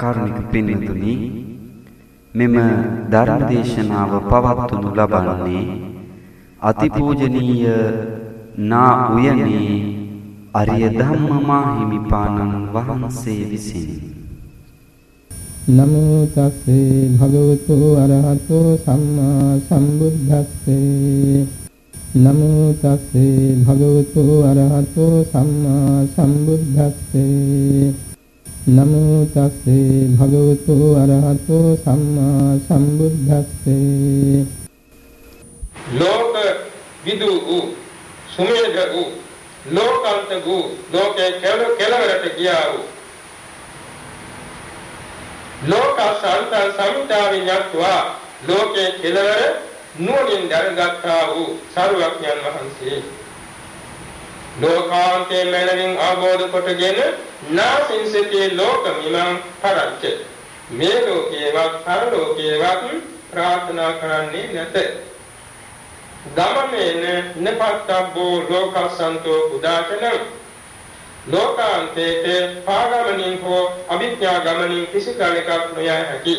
කාරුණික පින්තුනි මෙම ධර්ම දේශනාව පවත්වනු ලබන්නේ අතිපූජනීය නා උයනේ අරිය ධම්ම මාහිමිපාණන් වහන්සේ විසිනි. නමෝ තස්සේ භගවතු අරහතෝ සම්මා සම්බුද්දස්සේ නමෝ තස්සේ භගවතු අරහතෝ සම්මා සම්බුද්දස්සේ නමෝ තස්සේ භගවතු අරහතෝ සම්මා සම්බුද්දස්සේ. ලෝක විදු වූ සුමේධ වූ ලෝකාන්ත වූ ලෝකේ කෙල කෙලවරට ගියා වූ. ලෝක සාන්ත සමිතාවේ යත්වා ලෝකේ කෙලවර නුවණින් දැනගත්තා වූ සරුවඥන් වහන්සේ. ලෝකාන්තයේ මනමින් ආબોධ කොටගෙන නාසින් සිටේ ලෝක මිමං පරච්ච. මේ ලෝකේවත් පරලෝකේවත් ප්‍රාර්ථනා කරන්නේ නැත. ගමනේන නපත්තබ්බෝ ලෝකසන්තෝ උදාචන. ලෝකාන්තයේ පාගමනින් හෝ අවිද්‍යා ගමනින් කිසි කාලයක නොයයි හැකි.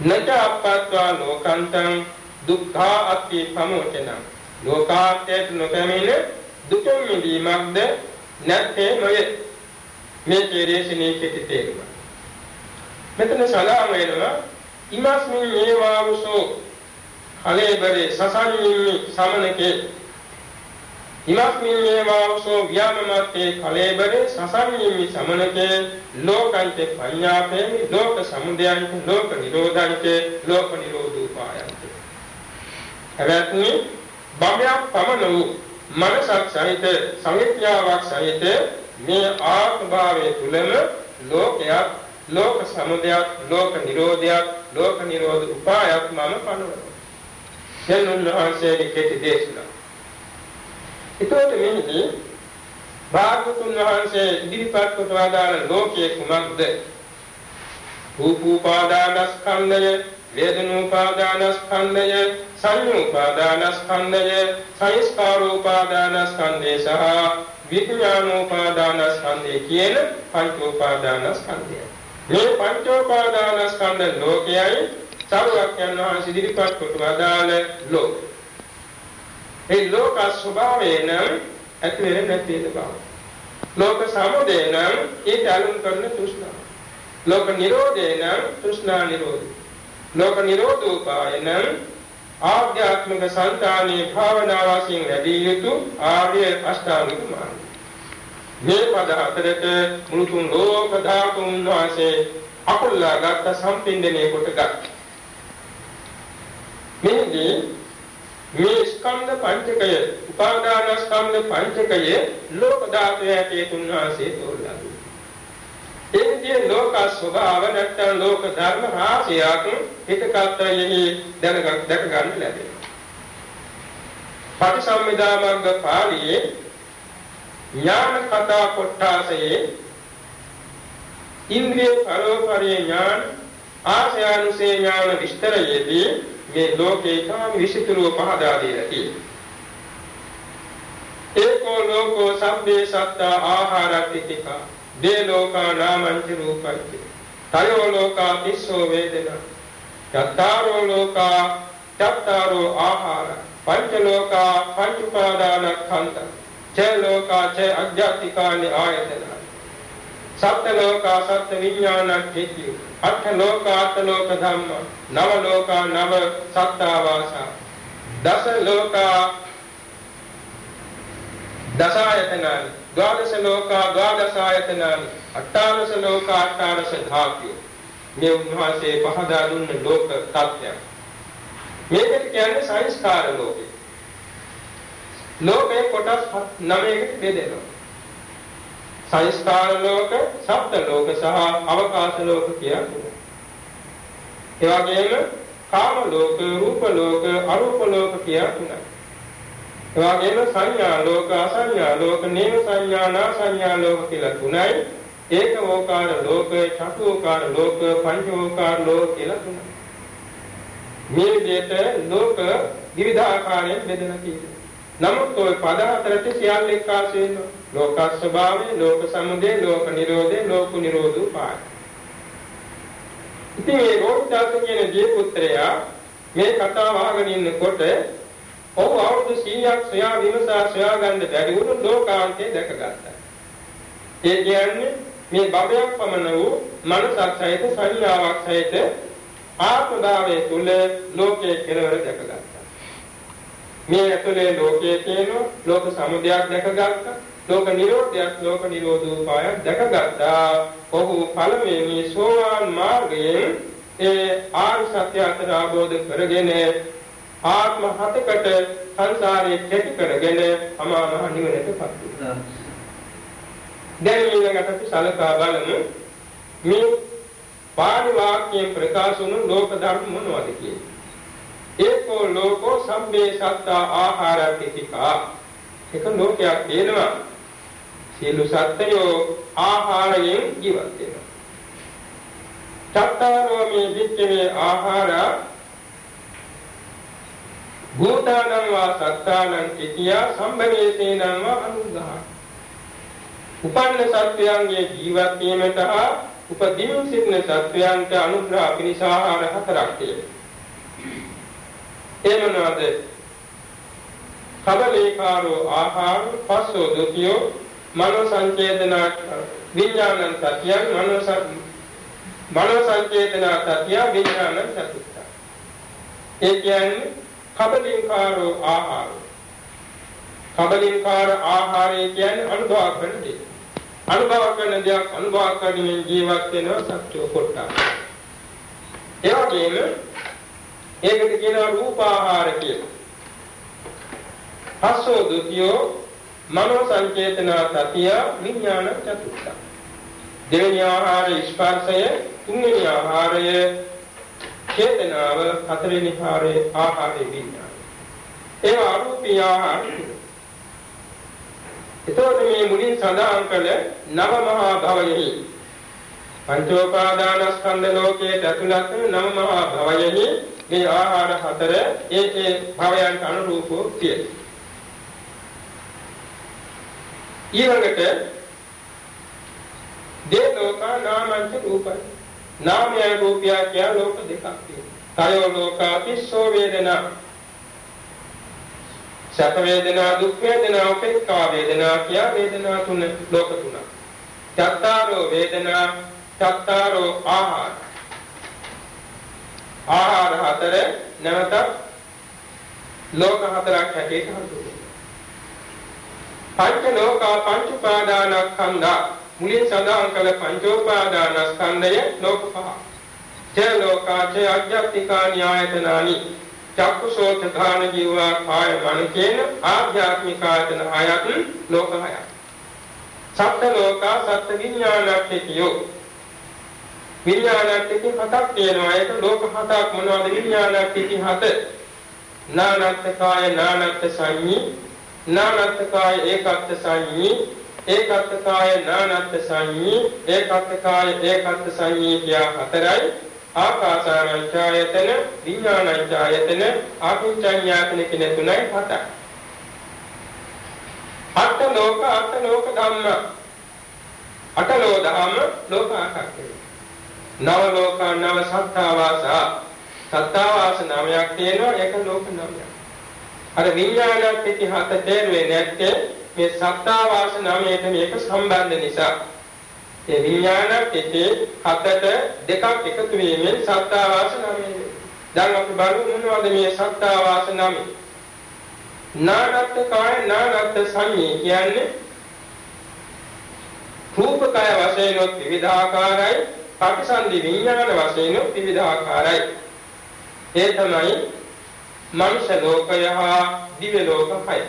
නච අපත්වා ලෝකන්තං දුක්ඛා අත්ති පමෝචනං ලෝකාන්තයට නොකැමින දුකින් මිදීමක්ද නැත්තේ නොයේ මේ කෙරේසිනේ කෙටි තේරුම. මෙතන සලාම වෙනවා ඉමස්මින් ඒවාවසෝ කලේබරේ සසන්නින්නි සමනකේ. ඉමස්මින් ඒවාවසෝ ව්‍යාමමත්තේ කලේබරේ සසන්නින්නි සමනකේ. ලෝකන්තේ පඤ්ඤාපේමි ලෝක සමුදයන්ති ලෝක නිරෝධන්ති ලෝක නිරෝධෝපායන්ති. හැබැයි බඹයක් පමණ වූ මනසක් සහිත සංඥාවක් සහිත මේ ආත්ම භාවයේ තුලම ලෝකයක් ලෝක සමුදයක් ලෝක නිරෝධයක් ලෝක නිරෝධ උපායක් මම පනවනවා. සෙන්නුන් වහන්සේගේ කෙටි දේශනා. ඒතකොට මෙහිදී භාගතුන් වහන්සේ ඉදිරිපත් කොට වදාළ ලෝකයේ කුමක්ද? රූපෝපාදානස්කන්ධය වේදනෝපාදානස්කන්ධය සංයෝපාදානස්කන්ධය සංස්කාරෝපාදානස්කන්ධය සහ විඥානෝපාදානස්කන්ධය කියන පංචෝපාදානස්කන්ධය මේ පංචෝපාදානස්කන්ධ ලෝකයයි සරුවක්යන් වහන්සේ ඉදිරිපත් කොට වදාළ ලෝක. ඒ ලෝක ස්වභාවය නම් ඇති වෙන්නේ නැති බව. ලෝක සමුදය නම් ඒ අලුන් කරන තෘෂ්ණාව. ලෝක නිරෝධය නම් තෘෂ්ණා නිරෝධය. ලෝක නිරෝධෝපායන ආධ්‍යාත්මික සංතානයේ භාවනා වශයෙන් වැඩි යුතු ආර්ය අෂ්ටාංගික මාර්ගය. මේ පද හතරට මුළු තුන් ලෝක ධාතුන් වාසේ අකුල්ලා ගත්ත සම්පින්දනේ කොට ගත්. මේදී මේ ස්කන්ධ පංචකය උපාදාන ස්කන්ධ පංචකය ලෝක ධාතුවේ ඇටේ තුන් වාසේ තෝරලා ඒ විදිහේ ලෝක ස්වභාව නැත්නම් ලෝක ධර්ම රාශියක් හිතකත්‍රයෙහි දැනගත් දැක ගන්න ලැබෙනවා. පටිසම්භිදා මග්ග පාළියේ ඥාන කතා කොටාසයේ ඉන්ද්‍රිය පරෝපරිය ඥාන ආශයානුසේ ඥාන විස්තරයේදී මේ ලෝකේ කාම විසිතුරුව පහදා දීලා තියෙනවා. ඒකෝ ලෝකෝ සබ්බේ සත්තා ආහාරක්තිකා දේ ලෝකා නාමංච රූපංච. තයෝ ලෝකා තිස්සෝ වේදනා. චත්තාරෝ ලෝකා චත්තාරෝ ආහාර. පංච ලෝකා පංච උපාදානස්කන්ධ ච ලෝකා ච අධ්‍යාත්මිකානි ආයතන. සත්ත ලෝකා සත්ත විඥානක්ඛේති අට්ඨ ලෝකා අට්ඨ ලෝක ධම්ම. නව ලෝකා නව සත්තාවාසා දස ලෝකා දසායතනානි. ද්වාදශ ලෝකා ද්වාදශ ආයතනානි අට්ඨාරස ලෝකා අට්ඨාරස ධාතුය. මේ උන්වහන්සේ පහදා දුන්න ලෝක තත්ත්වයක් මේකට කියන්නේ සංස්කාර ලෝකය. ලෝකේ කොටස් නවයකට බෙදෙනවා. සංස්කාර ලෝක සප්ත ලෝක සහ අවකාශ ලෝක කියන්නේ. ඒ වගේම කාම ලෝක රූප ලෝක අරූප ලෝක කියන්නේ. එවාගෙම සංඥා ලෝක අසංඥා ලෝක නේම සංඥා නා සංඥා ලෝක කියලා තුනයි. ඒකෝකාර ලෝක චතුෝකාර ලෝක පංචෝකාර ලෝක කියලා තුනයි. මේ විදිහට ලෝක විවිධ ආකාරයෙන් බෙදලා තියෙනවා. නමුත් ওই පද හතරට සියල්ල එක්කාසු වෙනවා. ලෝක ස්වභාවය, ලෝක සමුදය, ලෝක නිරෝධය, ලෝක නිරෝධ උපාය. ඉතින් මේ රෝගදාස කියන දී පුත්‍රයා මේ කතාව අහගෙන ඉන්නකොට ඔහු අවුරුදු 100ක් සොයා විමසා සොයා ගන්න බැරි වුණු ලෝකාන්තය දැකගත්තා. ඒ කියන්නේ මේ බබයක් පමණ වූ මනසක් සහිත සංඥාවක් සහිත ආත්ම භාවයේ තුල ලෝකයේ කෙලවර දැකගත්තා. මේ ඇතුලේ ලෝකයේ තියෙන ලෝක සමුදයක් දැකගත්තා. ලෝක නිරෝධයක් ලෝක නිරෝධෝපායක් දැකගත්තා. ඔහු පළමුවෙනි සෝවාන් මාර්ගයෙන් ඒ ආර්ය සත්‍ය අතර අවබෝධ කරගෙන ආත්ම හතකට සංසාරයේ කෙටි කරගෙන අමා මහ නිවනටපත් වුණා. දැන් ඊළඟට අපි සලකා බලමු මේ පාළි වාක්‍යයෙන් ප්‍රකාශ වුණු ලෝක ධර්ම මොනවද කියන්නේ. ඒකෝ ලෝකෝ සම්මේ සත්තා ආහාරතිතිකා. එක ලෝකයක් තියෙනවා. සියලු සත්ත්වයෝ ආහාරයෙන් ජීවත් වෙනවා. චත්තාරෝ මේ විච්ඡේ ආහාර භූතානං වා සත්තානං කිතියා සම්භවේතේනං වා අනුග්‍රහා උපන්න සත්වයන්ගේ ජීවත් වීමට හා උපදීන් සිටින සත්වයන්ට අනුග්‍රහ පිණිස ආහාර හතරක් තියෙනවා. ඒ මොනවාද? කබලේකාරෝ ආහාර පස්සෝ දුතියෝ මනෝ සංචේතන විඥානං සත්‍යං මනෝ මනෝ සංචේතන සත්‍ය විඥානං චතුත්ථ. ඒ කියන්නේ කබලින්කාරෝ ආහාර. කබලින්කාර ආහාරය කියන්නේ අනුභව කරන දේ. අනුභව කරන දෙයක් අනුභව කරමින් ජීවත් වෙනවා සත්‍යෝ කොටා. ඒ වගේම ඒකට කියනවා රූපාහාර කියලා. පස්සෝ දුතියෝ මනෝ සංචේතන සතිය විඥාන චතුත්ථ. දෙවෙනි ආහාරය ස්පර්ශය, තුන්වෙනි ආහාරය චේතනාව හතරවෙනි ආහාරයේ ආහාරයේ විඥාන. ඒ අරූපී ආහාර. එතකොට මේ මුලින් සඳහන් කළ නව මහා භවයෙහි පංචෝපාදානස්කන්ධ ලෝකයේ ඇතුළත් වන නව මහා භවයෙහි මේ ආහාර හතර ඒ ඒ භවයන්ට අනුරූපව තියෙනවා. ඊළඟට දේ ලෝකා නාමංච රූපයි නාමය රූපය කියන ලෝක දෙකක් තියෙනවා. තයෝ ලෝකාපිස්සෝ වේදනා. සැප වේදනා දුක් වේදනා උපේක්ඛා වේදනා කිය වේදනා තුන ලෝක තුනක්. චත්තාරෝ වේදනා චත්තාරෝ ආහාර. ආහාර හතර නැවත ලෝක හතරක් හැටියට හඳුන්වනවා. පංච ලෝකා පංච උපාදානස්කන්ධා මුලින් සඳහන් කළ පංචෝපාදානස්කන්ධය ලෝක පහ. චේ ලෝකා චේ අධ්‍යාත්මිකා න්‍යායතනානි. චක්කුසෝත ධාන ජීවා කාය මන කියන ආධ්‍යාත්මික ආයතන හයත් ලෝක හයයි. සත්ත්ව ලෝකා සත්ත්ව විඥානක්තියෝ විඥානක්ති හතක් තියෙනවා. ඒක ලෝක හතක්. මොනවද? විඥානක්ති හත. නානත්ත් කාය නානත්ත් සංඤී. නානත්ත් කාය ඒකත්ත් සංඤී. ඒකත් කාය නානත් සංඤී ඒකත් කාය ඒකත් සංඤී කියා හතරයි. ආකාසානංචායතන විඥානංචායතන ආකින්චඤ්ඤාතන කියන තුනයි හතයි. අට ලෝක අට ලෝක ධම්ම. අටලෝ ධම්ම ලෝකාකක්කේ නව ලෝක නව සත්තාවාස සත්තාවාස නාමයක් තියෙනවා ඒක ලෝක නාමයක් අර විඥානත් ඉතිහාස තේරුවේ නැත්තේ මේ සත්තා වාසනාමයට මේක සම්බන්ධ නිසා. ඒ විඥාන පිටේ හතට දෙකක් එකතු වීමෙන් සත්තා වාසනාමය දැන් අපි බලමු මොනවද මේ සත්තා වාසනාමය නානත් කාය නානත් සංඤේ කියන්නේ රූප කාය වශයෙන් විවිධාකාරයි පටිසන්ධි විඥාන වශයෙන් විවිධාකාරයි ඒ තමයි මනුෂ්‍ය ලෝකය හා දිව්‍ය ලෝකයයි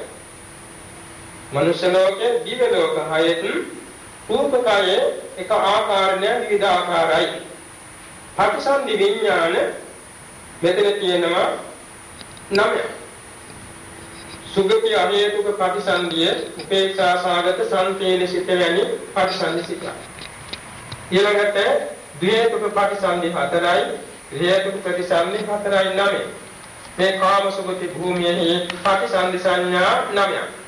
මනුෂ්‍ය ලෝකයේ දිව්‍ය ලෝක හයෙත් රූපකයේ එක ආකාරණය විවිධ ආකාරයි. පටිසන්ධි විඥාන මෙතන තියෙනවා නවය. සුගති අහේතුක පටිසන්ධිය උපේක්ෂා සාගත සංකේලසිත වැනි පටිසන්ධි සිත. ඊළඟට ද්වේතුක පටිසන්ධි හතරයි හේතුක ප්‍රතිසන්ධි හතරයි නවය. මේ කාම සුගති භූමියේ පටිසන්ධි සංඥා නවයක්.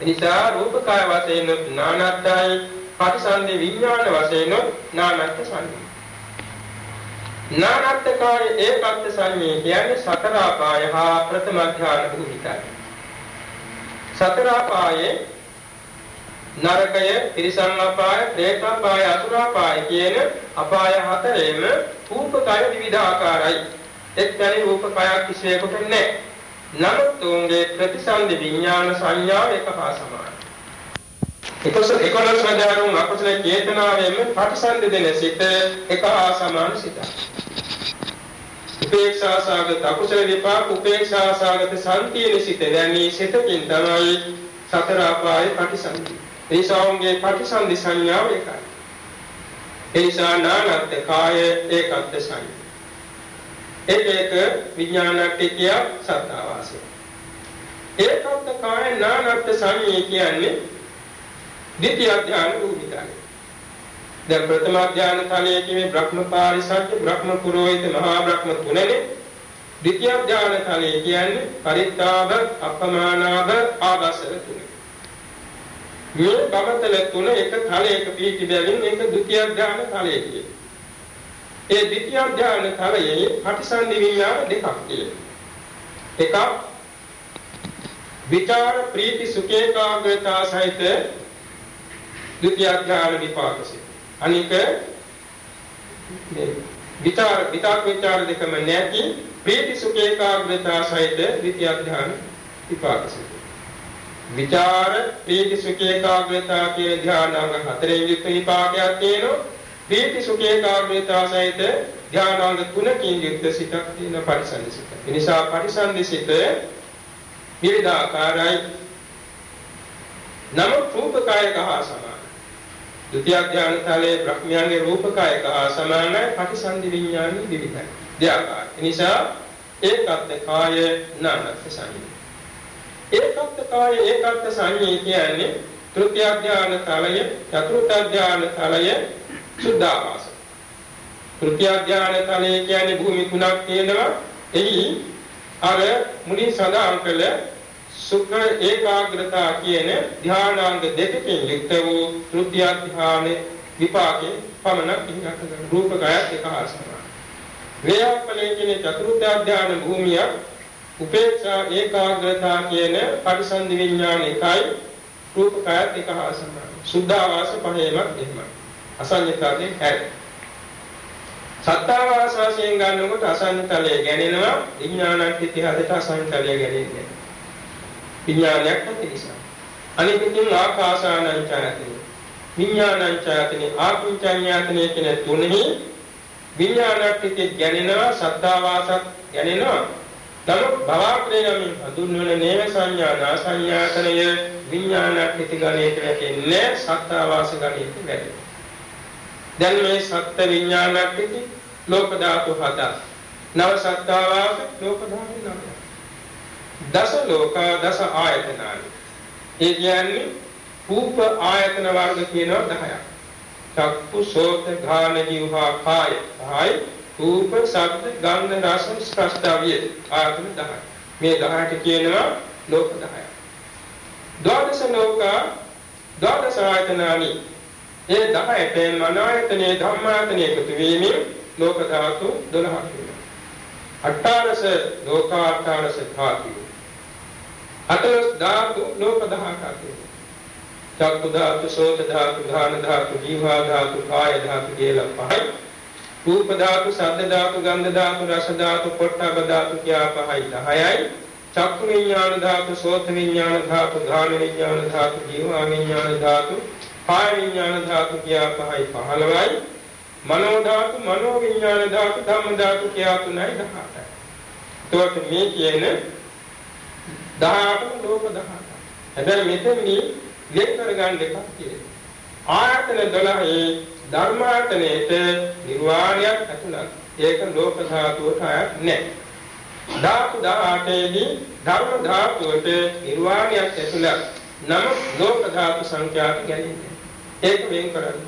එනිසා රූපකාය වශයෙන් නානත්තයි පටිසන්ධි විඥාන වශයෙන් නානත්ත සංඥා. නානත්තකාය ඒකත්ත සංඥේ කියන්නේ සතර ආපාය හා ප්‍රථම ඥාන භූමිකයි. සතර ආපායේ නරකය, තිරිසන් අපාය, പ്രേත අපාය, අසුර අපාය කියන අපාය හතරෙම රූපකය විවිධාකාරයි. එක්තැනි රූපකයක් කිසියෙකුට නැහැ. නමුත් උන්ගේ ප්‍රතිසන්දි විඥාන සංඥාව එක හා සමානයි. එකස 11 සදාරුන් අකුසල චේතනාවෙන් ප්‍රතිසන්දි දෙන සිත එක හා සමාන සිතයි. උපේක්ෂා සාගත අකුසල විපාක උපේක්ෂා සාගත සම්පීන සිත දැනී සිතකින් තමයි සතර අපායේ ප්‍රතිසන්දි. ඒ සාවුන්ගේ ප්‍රතිසන්දි සංඥාව එකයි. ඒ නිසා නානත් කාය ඒකත් සංඥා ඒක එක විඥානට්ඨිය සත්තාවාසය. ඒකත් කාය නානත් සංඤේ කියන්නේ ද්විතිය ධ්‍යාන භූමිකයි. දැන් ප්‍රථම ධ්‍යාන තලයේ කිමේ බ්‍රහ්ම පාරිසත්‍ය බ්‍රහ්ම පුරোহিত මහා බ්‍රහ්ම තුනනේ. ද්විතිය ධ්‍යාන තලයේ කියන්නේ පරිත්තාබ අපමානාබ ආදසර තුන. මේ බමතල තුන එක තලයක පිහිටි බැවින් ඒක ද්විතිය ධ්‍යාන තලයේ කියන්නේ. ඒ ද්විතිය ඥාන තරයේ පටිසන්ධි විඥාන දෙකක් තියෙනවා. එකක් විචාර ප්‍රීති සුඛ ඒකාග්‍රතා සහිත ද්විතිය ඥාන විපාකසෙ. අනික මේ විචාර විතාක විචාර දෙකම නැති ප්‍රීති සුඛ ඒකාග්‍රතා සහිත ද්විතිය ඥාන විපාකසෙ. විචාර ප්‍රීති සුඛ ඒකාග්‍රතා කියන ධ්‍යානාංග හතරෙන් යුක්ත විපාකයක් තියෙනවා. ප්‍රීති සුඛ ඒකාග්‍රතාව සහිත ධානාංග තුනකින් යුක්ත සිතක් තියෙන පරිසන්දි සිත. ඒ නිසා පරිසන්දි සිත විවිධාකාරයි. නම රූපකායක හා සමානයි. ဒုတိ ය ධාන තලයේ බ්‍රහ්මයන්ගේ රූපකායක හා සමානයි පටිසන්ධි විඥානි විවිධයි. දෙආකාරයි. ඒ නිසා ඒකත් කාය නානත් සංඥා. ඒකත් කාය ඒකත් සංඥා කියන්නේ තෘත්‍ය ධාන තලය, චතුර්ථ ධාන තලය සුද්ධාවාස. තෘතිය ධානය තලයේ කියන්නේ භූමි තුනක් තියෙනවා. එහි අර මුලින් සඳහන් කළ සුඛ ඒකාග්‍රතා කියන ධානාංග දෙකකින් යුක්ත වූ තෘතිය ධානයේ විපාකේ පමණක් ඉන්නකට රූපකයත් එක හා සමානයි. වේයපලේ කියන චතුර්ථ ධාන භූමිය උපේක්ෂා ඒකාග්‍රතා කියන පරිසන්දි විඥාන එකයි රූපකයත් එක හා සමානයි. සුද්ධාවාස පහේමත් එහෙමයි. අසඤ්ඤතාවයෙන් හැරේ. සත්තාවාස වශයෙන් ගන්නකොට අසඤ්ඤතලයේ ගැනෙනවා විඥානක් ඉතිහාසයට අසඤ්ඤතලයේ ගැනෙන්නේ. විඥානයක් නැති නිසා. අනිත්‍යයෙන් ආකාසානං ඡායතනෙ. විඥානං ඡායතනෙ ආකුංචඤ්ඤාතනෙ කියන තුනෙහි විඥානක් ඉති ගැනෙනවා සත්තාවාසක් ගැනෙනවා. නමුත් භවක්‍රේයමින් හඳුන්වන නේව සංඥා නාසඤ්ඤාතනය විඥානක් ඉති ගණයට වැටෙන්නේ සත්තාවාස ගණයට වැටෙනවා. දැන් මේ සත්ත්ව විඥානක් පිටි ලෝක ධාතු හත. නව සත්තාවාස ලෝක ධාතු නව. දස ලෝක දස ආයතනානි. ඒ කියන්නේ රූප ආයතන වර්ග කියනවා 10ක්. චක්කු සෝත ඝාන ජීවහා කාය. කාය රූප ශබ්ද ගන්ධ රස ස්පර්ශය ආයතන 10යි. මේ 10ට කියනවා ලෝක 10යි. ද්වාදස ලෝක ද්වාදස ආයතනානි ඒ 10ට මනායතනේ ධම්මායතනේ එකතු වීමෙන් ලෝක ධාතු 12ක් වෙනවා. අට්ඨාරස ලෝකාට්ඨාරස ධාතු. අටලස් ධාතු ලෝක 18ක් වෙනවා. චක්කු ධාතු, සෝත ධාතු, ධාන ධාතු, ජීවා ධාතු, කාය ධාතු කියලා පහයි. රූප ධාතු, ශබ්ද ධාතු, ගන්ධ ධාතු, රස ධාතු, පොට්ටබ ධාතු කියා පහයි 10යි. චක්කු විඥාන ධාතු, සෝත විඥාන ධාතු, ධාන විඥාන ධාතු, ජීවා විඥාන ධාතු කාය විඥාන ධාතු කියා පහයි 15යි මනෝ ධාතු මනෝ විඥාන ධාතු ධම්ම ධාතු කියා තුනයි 18යි. එතකොට මේ කියන 18 ලෝක 18. හැබැයි මෙතනදී වෙන් කරගන්න එකක් තියෙනවා. ආයතන 12 ධර්මායතනයේට නිර්වාණයක් ඇතුළත්. ඒක ලෝක ධාතුවට අයත් නැහැ. ධාතු 18 දී ධර්ම ධාතුවට නිර්වාණයක් ඇතුළත්. නමුත් ලෝක ධාතු සංඛ්‍යාත ගැනීම. ඒක වෙන් කරන්න.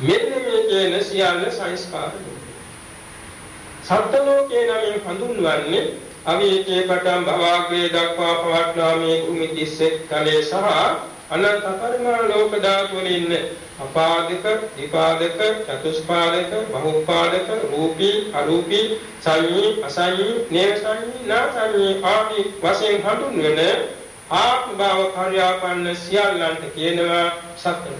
මෙන්න මේ කියන සියල්ල සංස්කාර ලෝකය. සත්ත්ව ලෝකේ නම් හඳුන්වන්නේ අවීචේ පටන් භවග්‍රේ දක්වා පවත්නා මේ භූමි 31 තලයේ සහ අනන්ත පරිමාණ ලෝක ධාතු වල ඉන්න අපාදික, දීපාදික, චතුස්පාදික, බහුපාදික, රූපී, අරූපී, සංඤී, අසංඤී, නේසංඤී, නාසංඤී ආදී වශයෙන් හඳුන්වන ආත්ම භාව කාර්යාපන්න සියල්ලන්ට කියනවා සත්‍ය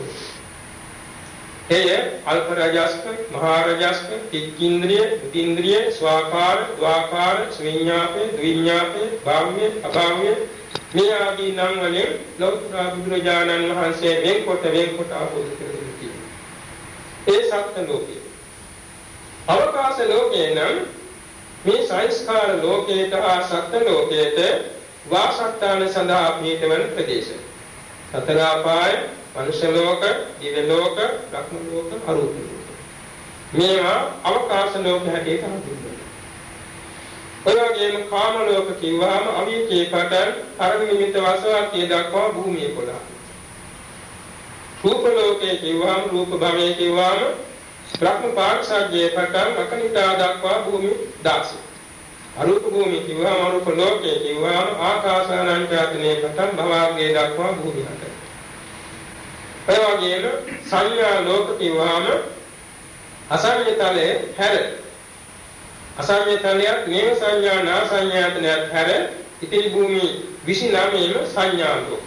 එය අල්ප රජස්ක, මහා රජස්ක, තික්කින්ද්‍රිය, උතින්ද්‍රිය, ස්වාකාර, ද්වාකාර, ස්විඤ්ඤාපේ, ද්විඤ්ඤාපේ, භාව්‍ය, අභාව්‍ය මේ ආදී නම් වලින් ලෞතර බුදුරජාණන් වහන්සේ වෙන්කොට වෙන්කොට ආපෝෂ කරගෙන තියෙනවා. ඒ සත්‍ය ලෝකේ. අවකාශ ලෝකේ නම් මේ සංස්කාර ලෝකයට ආ සත්‍ය ලෝකයට වාසස්ථාන සඳහා පිටවන ප්‍රදේශ. සතර ආපාය, මනුෂ්‍ය ලෝක, දිව්‍ය ලෝක, රක්ම ලෝක, අරූප ලෝක. මේවා අවකාශ ලෝක හැටියට හඳුන්වනවා. ඔය වගේම කාම ලෝක කිව්වහම අවීචේ පටන් අරණ නිමිත වසවාතිය දක්වා භූමිය කොලා. රූප ලෝකේ කිව්වහම රූප භවයේ කිව්වහම බ්‍රහ්ම පාක්ෂාජ්‍යයේ පටන් අකනිතා දක්වා භූමි 16. අරූප භූමිය කිව්වහම අරූප ලෝකේ කිව්වහම ආකාසානංචාතනේ පටන් භවග්ගේ දක්වා භූමි 8. ඔය වගේම සංඥා ලෝක කිව්වහම අසංයතලේ හැර අසංයතනයක් නේම සංඥා නා සංඥාතනයක් හැර ඉතිරි භූමි 29ම සංඥා ලෝක.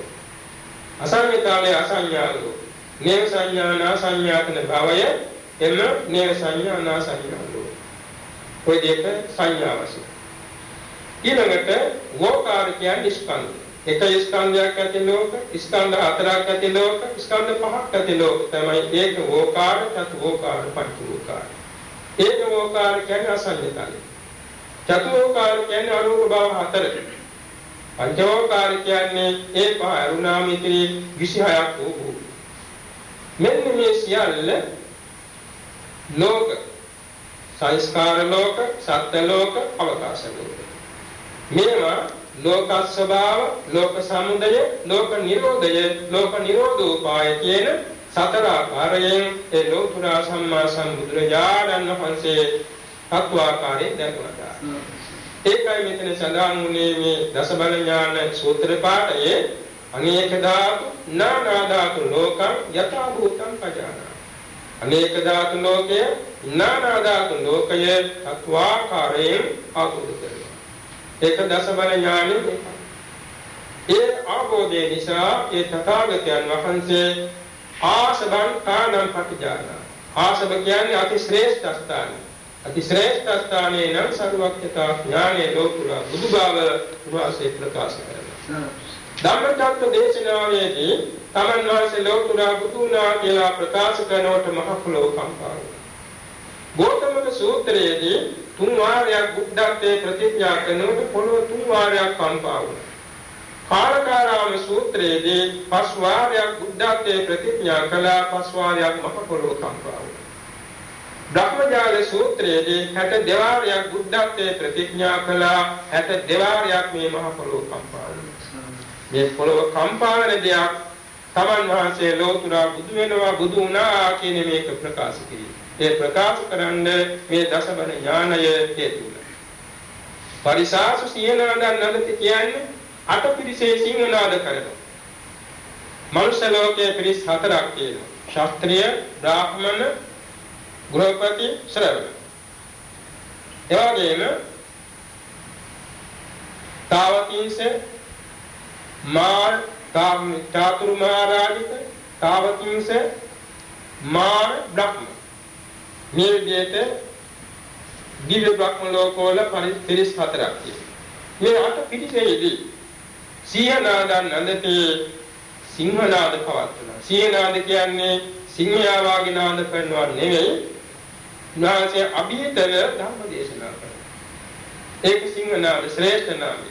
අසංයතනයේ අසංඥා ලෝක. නේම සංඥා නා සංඥාතන භවය එම නේම සංඥා නා සංඥා ලෝක. ඔය දෙක සංඥා වශයෙන්. ඊළඟට වෝකාර කියන්නේ ස්කන්ධ. එක ස්කන්ධයක් ඇති ලෝක, ස්කන්ධ හතරක් ඇති ලෝක, ස්කන්ධ පහක් ඇති ලෝක තමයි ඒක වෝකාර, චතු වෝකාර, පංච වෝකාර. ඒකෝකාර කියන්නේ අසංයතන. චතුෝකාර කියන්නේ අරූප භව හතර. පංචෝකාර කියන්නේ ඒ පහ අරුණාම ඉතිරි 26ක් වූ භූමි. මෙන්න මේ සියල්ල ලෝක සංස්කාර ලෝක, සත්ත්ව ලෝක, අවකාශ ලෝක. මේවා ලෝක ස්වභාව, ලෝක සමුදය, ලෝක නිරෝධය, ලෝක නිරෝධෝපාය කියන සතර ආකාරයෙන් ඒ ලෝතුරා සම්මා සම්බුදුරජාණන් වහන්සේ තත්වාකාරයෙන් දැක්වනවා. ඒකයි මෙතන සඳහන් වුණේ මේ දසබල ඥාන සූත්‍ර පාඨයේ අනේක ධාතු නානා ධාතු ලෝකං යථා භූතං පජානා. අනේක ධාතු ලෝකය නානා ධාතු ලෝකය තත්වාකාරයෙන් ආපෝද කරනවා. ඒක දසබල ඥානෙ ඒ ආબોධය නිසා ඒ තථාගතයන් වහන්සේ ආසබං කානම් පටිජානා. ආසබ කියන්නේ අති ශ්‍රේෂ්ඨ ස්ථානය. අති ශ්‍රේෂ්ඨ ස්ථානයේ නම් සරුවක්්‍යතා ඥානයේ ලෝකුල බුදුබව උන්වහන්සේ ප්‍රකාශ කරනවා. ධම්මචක්ක දේශනාවේදී තමන් වහන්සේ ලෝකුල බුදුනා කියලා ප්‍රකාශ කරනකොට මහ පොළොව කම්පා වුණා ගෝතමක සූත්‍රයේදී තුන් වාරයක් බුද්ධත්වයේ ප්‍රතිඥා කරනකොට පොළොව තුන් වාරයක් කම්පා වුණා කාලකාරාම සූත්‍රයේදී පස් වාරයක් බුද්ධත්වයේ ප්‍රතිඥා කළා පස් වාරයක් මහ පොළොව කම්පා වුණා. බ්‍රහ්මජාල සූත්‍රයේදී 62 වාරයක් බුද්ධත්වයේ ප්‍රතිඥා කළා 62 වාරයක් මේ මහ පොළොව කම්පා වුණා. මේ පොළොව කම්පා වෙන දෙයක් තමන් වහන්සේ ලෝතුරා බුදු වෙනවා බුදු වුණා කියන මේක ප්‍රකාශ කිරීම. ඒ ප්‍රකාශ කරන්න මේ දසබන ඥානය හේතු වෙනවා. පරිසාසු සියනාදන් නන්දති කියන්නේ අටපිරිසේ සිංහනාද කරනවා. මනුෂ්‍ය ලෝකයේ පිරිස් හතරක් තියෙනවා. ශාස්ත්‍රීය, බ්‍රාහ්මණ, ගෘහපති, ශ්‍රවණ. එවැගේම තාවකීස මාර් චාතුරු මහරජික තාවකීස මාර් බ්‍රහ්ම මේ විදිහට දිව්‍ය බ්‍රහ්ම ලෝකවල පරිස් හතරක් තියෙනවා. මේ අට පිටිසෙහිදී සිංහනාදන් නන්දතේ සිංහනාද පවත්වනවා. සිංහනාද කියන්නේ සිංහයා වාගේ නාද කරනවා නෙවෙයි. උන්වහන්සේ අභියතන ධර්ම දේශනා කරනවා. ඒක සිංහනාද ශ්‍රේෂ්ඨ නාමය.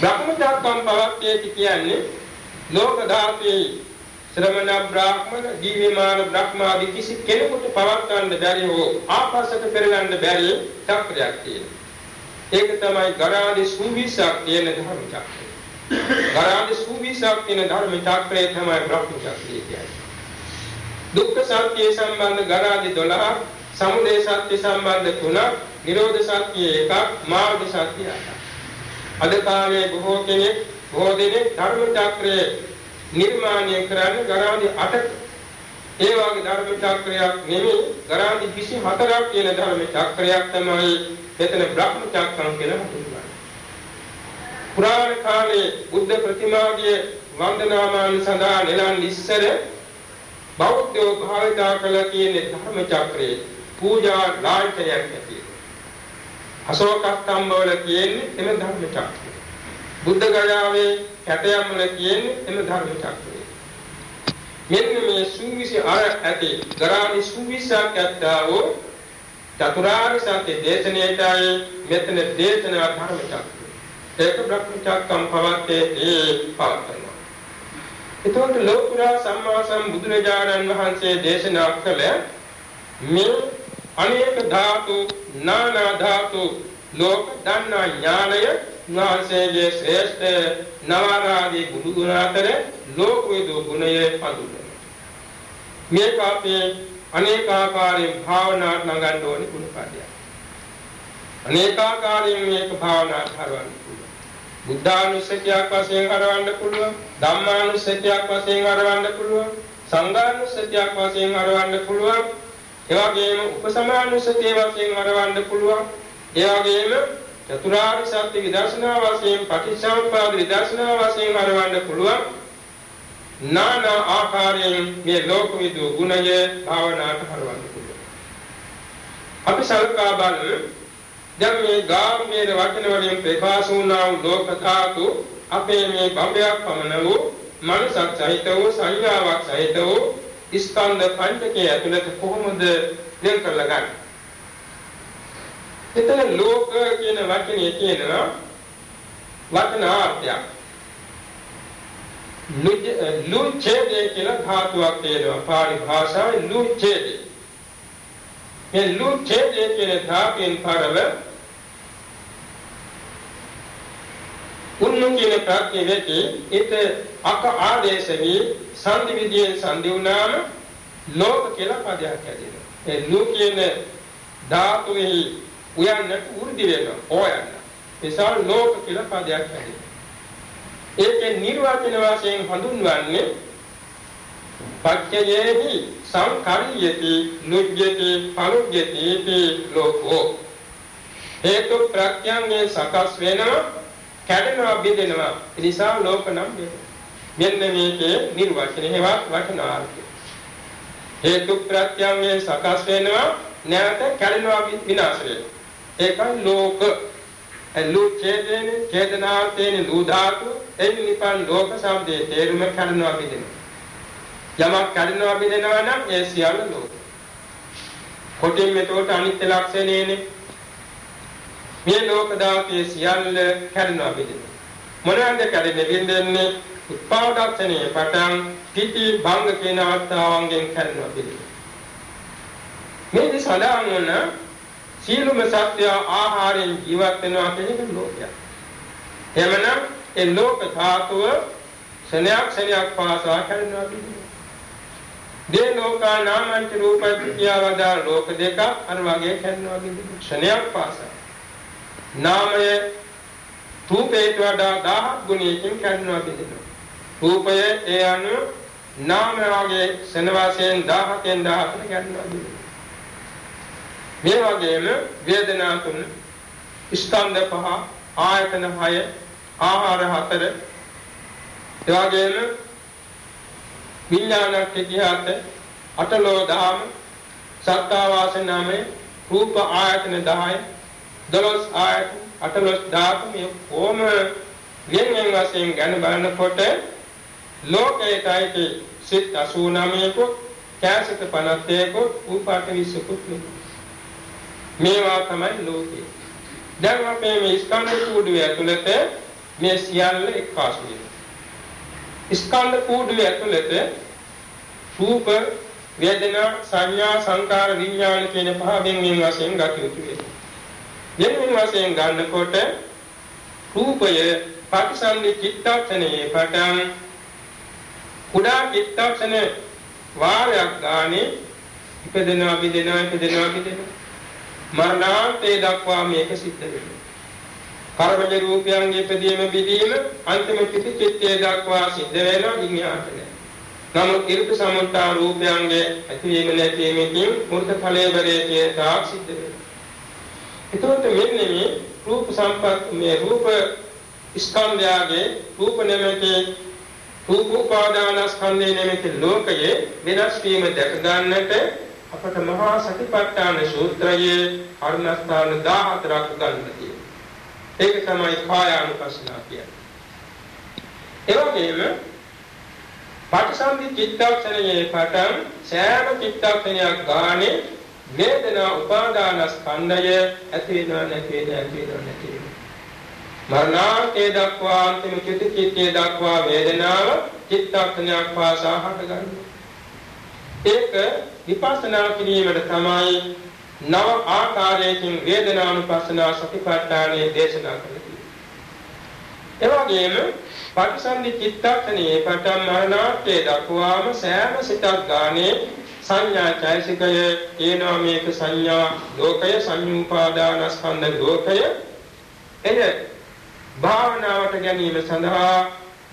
බ්‍රහ්මචාර්යම් පවත්වේති කියන්නේ ලෝක ධාතේ ශ්‍රමණ බ්‍රාහ්මණ දීවිමාන බ්‍රහ්මාදී කිසි කෙනෙකුට පවත්වන්න බැරි හෝ ආපස්සට පෙරලන්න බැරි චක්‍රයක් තියෙනවා. ඒක තමයි ගරාදි සුවිසක් කියන ධර්ම චක්‍රය. ගරාදි සුවිසක් කියන ධර්ම චක්‍රය තමයි බ්‍රහ්ම චක්‍රය කියන්නේ. දුක්ඛ සත්‍ය සම්බන්ධ ගරාදි 12 සමුදය සත්‍ය සම්බන්ධ තුනක්, නිරෝධ සත්‍ය එකක්, මාර්ග සත්‍ය එකක්. අද කාලේ බොහෝ කෙනෙක් බොහෝ දෙනෙක් ධර්ම චක්‍රයේ නිර්මාණය කරන්නේ ගරාදි 8ක. ඒ වගේ ධර්ම චක්‍රයක් නෙමෙයි ගරාදි 24ක් කියන ධර්ම චක්‍රයක් තමයි එතන බ්‍රහ්ම චක්‍රම් කියලා හඳුන්වන්නේ. පුරාණ කාලේ බුද්ධ ප්‍රතිමාගේ වන්දනාමාන සඳහා නෙලන් ඉස්සර බෞද්ධෝ භාවිතා කළ කියන ධර්ම චක්‍රයේ පූජා ලාංඡනයක් ඇති. අශෝක ස්තම්භ වල තියෙන්නේ එම ධර්ම චක්‍රය. බුද්ධ ගයාවේ කැටයම් වල තියෙන්නේ එම ධර්ම චක්‍රය. මෙන්න මේ සුවිසි අර ඇති ගරානි සුවිසක් ඇත්තා වූ චතුරාර්ය සත්‍ය දේශනාවයි මෙතන දේශනා ධර්ම චක්‍රය. ඒක බ්‍රහ්මචක්කම් පවත්තේ ඒ පවත්තනවා. එතකොට ලෝකුරා සම්මා සම්බුදුරජාණන් වහන්සේ දේශනා කළ මේ අනේක ධාතු නානා ධාතු ලෝක දන්නා ඥානය වාසයේ ශ්‍රේෂ්ඨ නවරාදී බුදු ගුණ අතර ලෝක වේදෝ ගුණය හඳුන්වනවා. මේක අපේ අනේකාකාරයෙන් භාවනා නගන්න ඕනේ ගුණ කාර්යය. අනේකාකාරයෙන් මේක භාවනා කරවන්න පුළුවන්. බුද්ධානුස්සතියක් වශයෙන් කරවන්න පුළුවන්. ධම්මානුස්සතියක් වශයෙන් කරවන්න පුළුවන්. සංඝානුස්සතියක් වශයෙන් කරවන්න පුළුවන්. ඒ වගේම උපසමානුස්සතිය වශයෙන් වරවන්න පුළුවන්. ඒ වගේම චතුරාර්ය සත්‍ය විදර්ශනා වශයෙන් පටිච්චසමුප්පාද විදර්ශනා වශයෙන් වරවන්න පුළුවන්. නානා ආකාරයෙන් මේ ලෝක විදු ගුණය භාවනාට හරවන්න පුළුවන්. අපි සල්කා බලමු. දැන් මේ ගාම්භීර වචන වලින් ප්‍රකාශ වුණා වූ ලෝක ධාතු අපේ මේ බඹයක් පමණ වූ මනසක් සහිත වූ සංඥාවක් සහිත වූ ස්කන්ධ පංචකය ඇතුළත කොහොමද වෙන් කරලා ගන්න? එතන ලෝක කියන වචනේ කියනවා වචනාර්ථයක්. ලුච්ඡේදේ කියලා ධාතුවක් තියෙනවා පාලි භාෂාවේ ලුච්ඡේදේ. මේ ලුච්ඡේදේ කියන ධාතුවෙන් පරව උන්නු කියන ප්‍රත්‍ය වෙති ඒත අක ආදේශවි සංදි විදියෙන් සංදි වුණාම ලෝක කියලා පදයක් හැදෙනවා. ඒ ලෝක කියන ධාතුවේ උයන්නට උර්දි වෙනවා. ඕයන්න. ඒසාර ලෝක කියලා පදයක් හැදෙනවා. ඒකේ නිර්වචන වශයෙන් හඳුන්වන්නේ පච්චයේහි සංකරියති නුජ්ජති පනුජ්ජති ලෝකෝ හේතු ප්‍රත්‍යංගේ සකස් වෙනවා කැඩෙනවා බෙදෙනවා ඒ නිසා ලෝක නම් වෙනවා මෙන්න මේකේ නිර්වචන හේවත් වචනාර්ථය. හේතු ප්‍රත්‍යයෙන් සකස් වෙනවා නැවත කැඩෙනවා විනාශ වෙනවා. ඒකයි ලෝක. ලෝ ඡේදේන ඡේදනාර්ථේන ලෝ ධාතු එන් නිපන් ලෝක සම්දේ තේරුම කැඩෙනවා බෙදෙනවා. යමක් කැඩෙනවා බෙදෙනවා නම් ඒ සියල්ල ලෝක. කොටින් මෙතකොට අනිත්‍ය ලක්ෂණයනේ. මේ ලෝක ධාතුයේ සියල්ල කැඩෙනවා බෙදෙනවා. මොනවාද කැඩෙන්නේ බෙදෙන්නේ? උත්පාදක්ෂණයේ පටන් පිටි භංග කියන අවස්ථාවන්ගෙන් කරනවා පිළිගන්න. මේ සඳහන් වන සීලම සත්‍ය ආහාරයෙන් ජීවත් වෙනවා කියන එක ලෝකයක්. එමනම් ඒ ලෝක ධාතුව ශනයක් ශනයක් පාසා කරනවා පිළිගන්න. දේ ලෝකා නාමංච රූපයි කියවදා ලෝක දෙක අර වගේ කරනවා පිළිගන්න. ශනයක් පාසා. නාමය රූපේට වඩා 1000 ගුණයකින් කරනවා පිළිගන්න. රූපය ඒ අනුව නාම වාගේ සෙන වශයෙන් 1000කින් 14 ගන්නවා මේ වගේම වේදනා තුන ස්කන්ධ පහ ආයතන 6 ආහාර 4 ඒ වගේම විඥානක් ඉතිහාස අටලෝ දහම සත්තාවාස නාමයේ රූප ආයතන 10 දලස් ආයතන අටලොස් ධාතු මේ කොම වෙන වෙන වශයෙන් ගන්න බලනකොට ලෝකයටයි සිත් 89ක කැසක 53ක උපාට 20ක මේවා තමයි ලෝකේ දැන් අපේ මේ ස්කන්ධ කූඩුවේ ඇතුළත මේ සියල්ල එක්කාසු වෙනවා. ස්කන්ධ කූඩුවේ ඇතුළත රූප වේදනා සංඥා සංකාර විඥාන කියන පහ වෙන වෙන වශයෙන් ගත යුතු වෙනවා. වෙන වෙන වශයෙන් ගන්නකොට රූපය පටිසන්ධි චිත්තක්ෂණයේ පටන් කුඩා චිත්තක්ෂණ වාරයක් ගානේ ඉපදෙනවා බිඳෙනවා ඉපදෙනවා බිඳෙනවා. මරණාන්තේ දක්වා මේක සිද්ධ වෙනවා. කර්මජ රූපයන්ගේ ඉදීම බිදීම අන්තිම පිටිචිත්තේ දක්වා සිද්ධ වෙනවා ඉන්හිහාට නෑ නමුත් ඉරුක සමුත්තා රූපයන්ගේ ඇතිවීම නැතිවීමකින් මුර්ධ ඵලයේ තාක් සිද්ධ වෙනවා. එතකොට මෙන්න මේ රූප සම්පත් මේ රූප ස්කන්ධයගේ රූප නැමැති රූප උපාදානස්කන්ධය නැමැති ලෝකයේ වෙනස් වීම දැක ගන්නට අපට මහා සතිපට්ඨාන සූත්‍රයේ කර්ණස්ථාන 14ක් ගන්න තියෙනවා. ඒක තමයි කායානුපස්සනා කියන්නේ. ඒ වගේම පටිසන්ධි චිත්තක්ෂණයේ පටන් සෑම චිත්තක්ෂණයක් ගානේ වේදනා උපාදානස්කන්ධය ඇති වෙනවා නැති වෙනවා ඇති වෙනවා නැති වෙනවා මරණාන්තයේ දක්වා අන්තිම චිත්තයේ දක්වා වේදනාව චිත්තක්ෂණයක් පාසා හට ගන්නවා ඒක විපස්සනා කිරීමට තමයි නව ආකාරයකින් වේදනානුපස්සනා සතිපට්ඨානයේ දේශනා කළේ. ඒ වගේම පටිසන්ධි චිත්තක්ෂණයේ පටන් මරණාන්තයේ දක්වාම සෑම සිතක් ගානේ සංඥා චෛසිකය කියනවා මේක සංඥා ලෝකය සංයුපාදානස්කන්ධ ලෝකය එය භාවනාවට ගැනීම සඳහා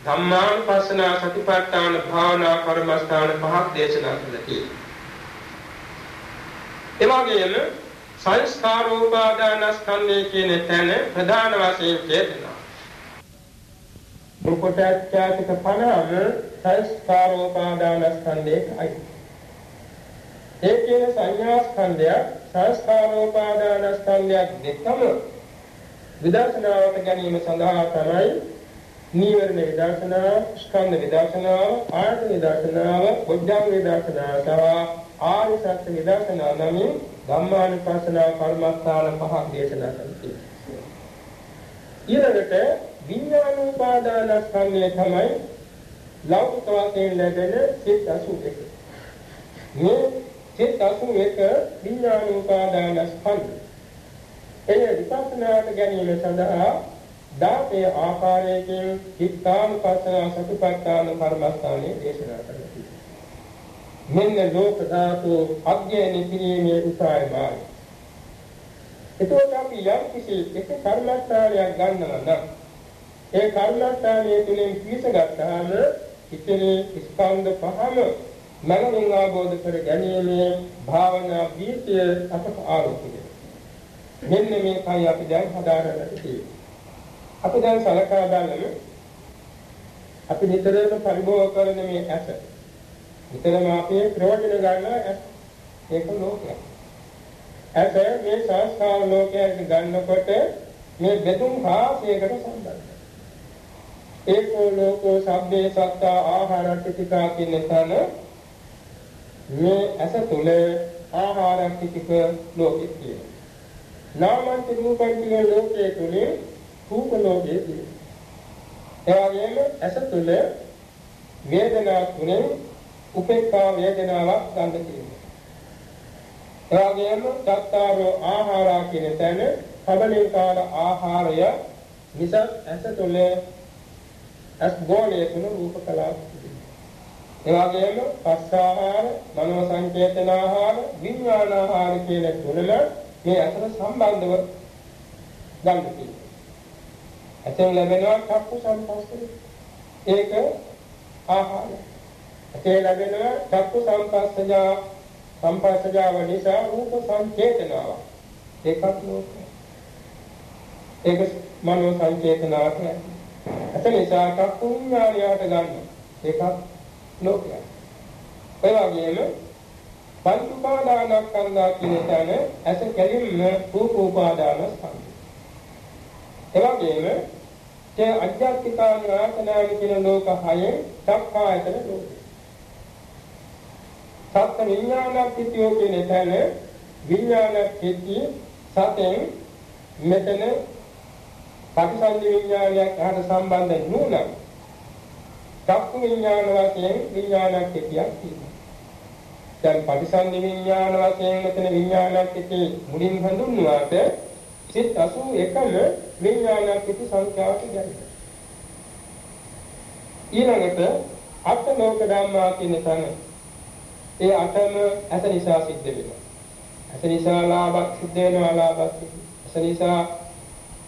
ධම්මානුපස්සනා සතිපට්ඨාන භාවනා කර්මස්ථාන පහක් දේශනා කළා තියෙනවා. එවැගේම සංස්කාරෝපාදානස්කන්ධය කියන තැන ප්‍රධාන වශයෙන් චේතනා. දුකටච්ඡාතික පනම සංස්කාරෝපාදානස්කන්ධයයි. ඒ කියන සංඥාස්කන්ධය සංස්කාරෝපාදානස්කන්ධයක් දෙකම විදර්ශනාවට ගැනීම සඳහා තමයි නීවරණ විදර්ශනාව, ස්කන්ධ විදර්ශනාව, ආයත විදර්ශනාව, උද්ධංග විදර්ශනාව සහ ආර්ය සත්‍ය විදර්ශනාව නමින් ධම්මානුපස්සනා කර්මස්ථාන පහක් දේශනා කරනවා. ඊළඟට විඥානෝපාදානස්කන්ධය තමයි ලෞකික වශයෙන් ලැබෙන සිත් 81. මේ සිත් 81 විඥානෝපාදානස්කන්ධය. එය විපස්සනාට ගැනීම සඳහා දාපේ ආකාරයෙන් චිත්තානුපස්සන සතිපට්ඨාන කර්මස්ථානයේ දේශනා කරනවා. මෙන්න ලෝක ධාතු අධ්‍යයන කිරීමේ උපාය මාර්ගය. එතකොට අපි යම් කිසි එක කර්මස්ථානයක් ගන්නවා නම් ඒ කර්මස්ථානයේ තුලින් පිසගත්තාම ඉතිරි ස්කන්ධ පහම මනමින් ආબોධ කර ගැනීමේ භාවනා වීතිය අපට ආරෝපණය. මෙන්න මේකයි අපි දැන් හදාගන්නට තියෙන්නේ. අපි දැන් සලකා බලමු අපි නිතරම පරිභෝග කරන මේ ඇස. නිතරම අපි ප්‍රයෝජන ගන්නවා ඇස. ඒක ලෝකයක්. ඇස මේ සංස්කාර ලෝකයට ගන්නකොට මේ බෙදුම් රාශියකට සම්බන්ධයි. ඒකෝ ලෝකෝ සබ්බේ සත්තා ආහාර ටිකා කියන තන මේ ඇස තුල ආහාර ටික ලෝකෙ තියෙනවා. නාමන්ත රූපන් කියන ලෝකයේ තුලින් රූප ලෝකයේ තියෙනවා. ඒ වගේම ඇස තුල වේදනා තුනෙන් උපේක්ඛා වේදනාවක් ගන්න තියෙනවා. ඒ වගේම සත්තාරෝ ආහාරා කියන තැන කබලින්කාර ආහාරය නිසා ඇස තුල ඇස් ගෝලයේ තුන රූප කලාව ඒ වගේම පස්සාහාර, මනෝ සංකේතන ආහාර, විඥාන ආහාර කියන තුනම මේ අතර සම්බන්ධව ගන්න තියෙනවා. ඇතෙන් ලැබෙනවා චක්කු සංපස්සේ. ඒක ආහාරය. ඇතේ ලැබෙනවා චක්කු සංපස්සජා සංපස්සජාව නිසා රූප සංකේතනාව. ඒකත් ලෝකය. ඒක මනෝ සංකේතනාවක් නෑ. ඇත නිසා චක්කු විඥානයට ගන්න. ඒකත් ලෝකය. ඒ වගේම පංච උපාදානස්කන්ධා කියන තැන ඇස කැලින්ම රූප උපාදාන ස්කන්ධ. එවැගේම ඒ අධ්‍යාත්මිකාන ආසනාවි කියන ලෝක හයේ සක්කායතන ලෝක. සත්ත්ව විඥානක් පිටියෝ කියන තැන විඥානක් පිටි සතෙන් මෙතන පටිසන්ධි විඥානයක් අහට සම්බන්ධ නුනක්. චක්කු විඥාන වශයෙන් විඥානක් පිටියක් තියෙනවා. දැන් පටිසන්ධි විඥාන වශයෙන් මෙතන විඥානක් පිටි මුලින් හඳුන්වුවාට සිත් 81ම විඥානයක් පිටි සංඛ්‍යාවට ගැලපෙනවා. ඊළඟට අත්ලෝක ධම්මා කියන තැන ඒ අටම ඇස නිසා සිද්ධ වෙනවා. ඇස නිසා ලාභක් සිද්ධ වෙනවා ලාභක්. ඇස නිසා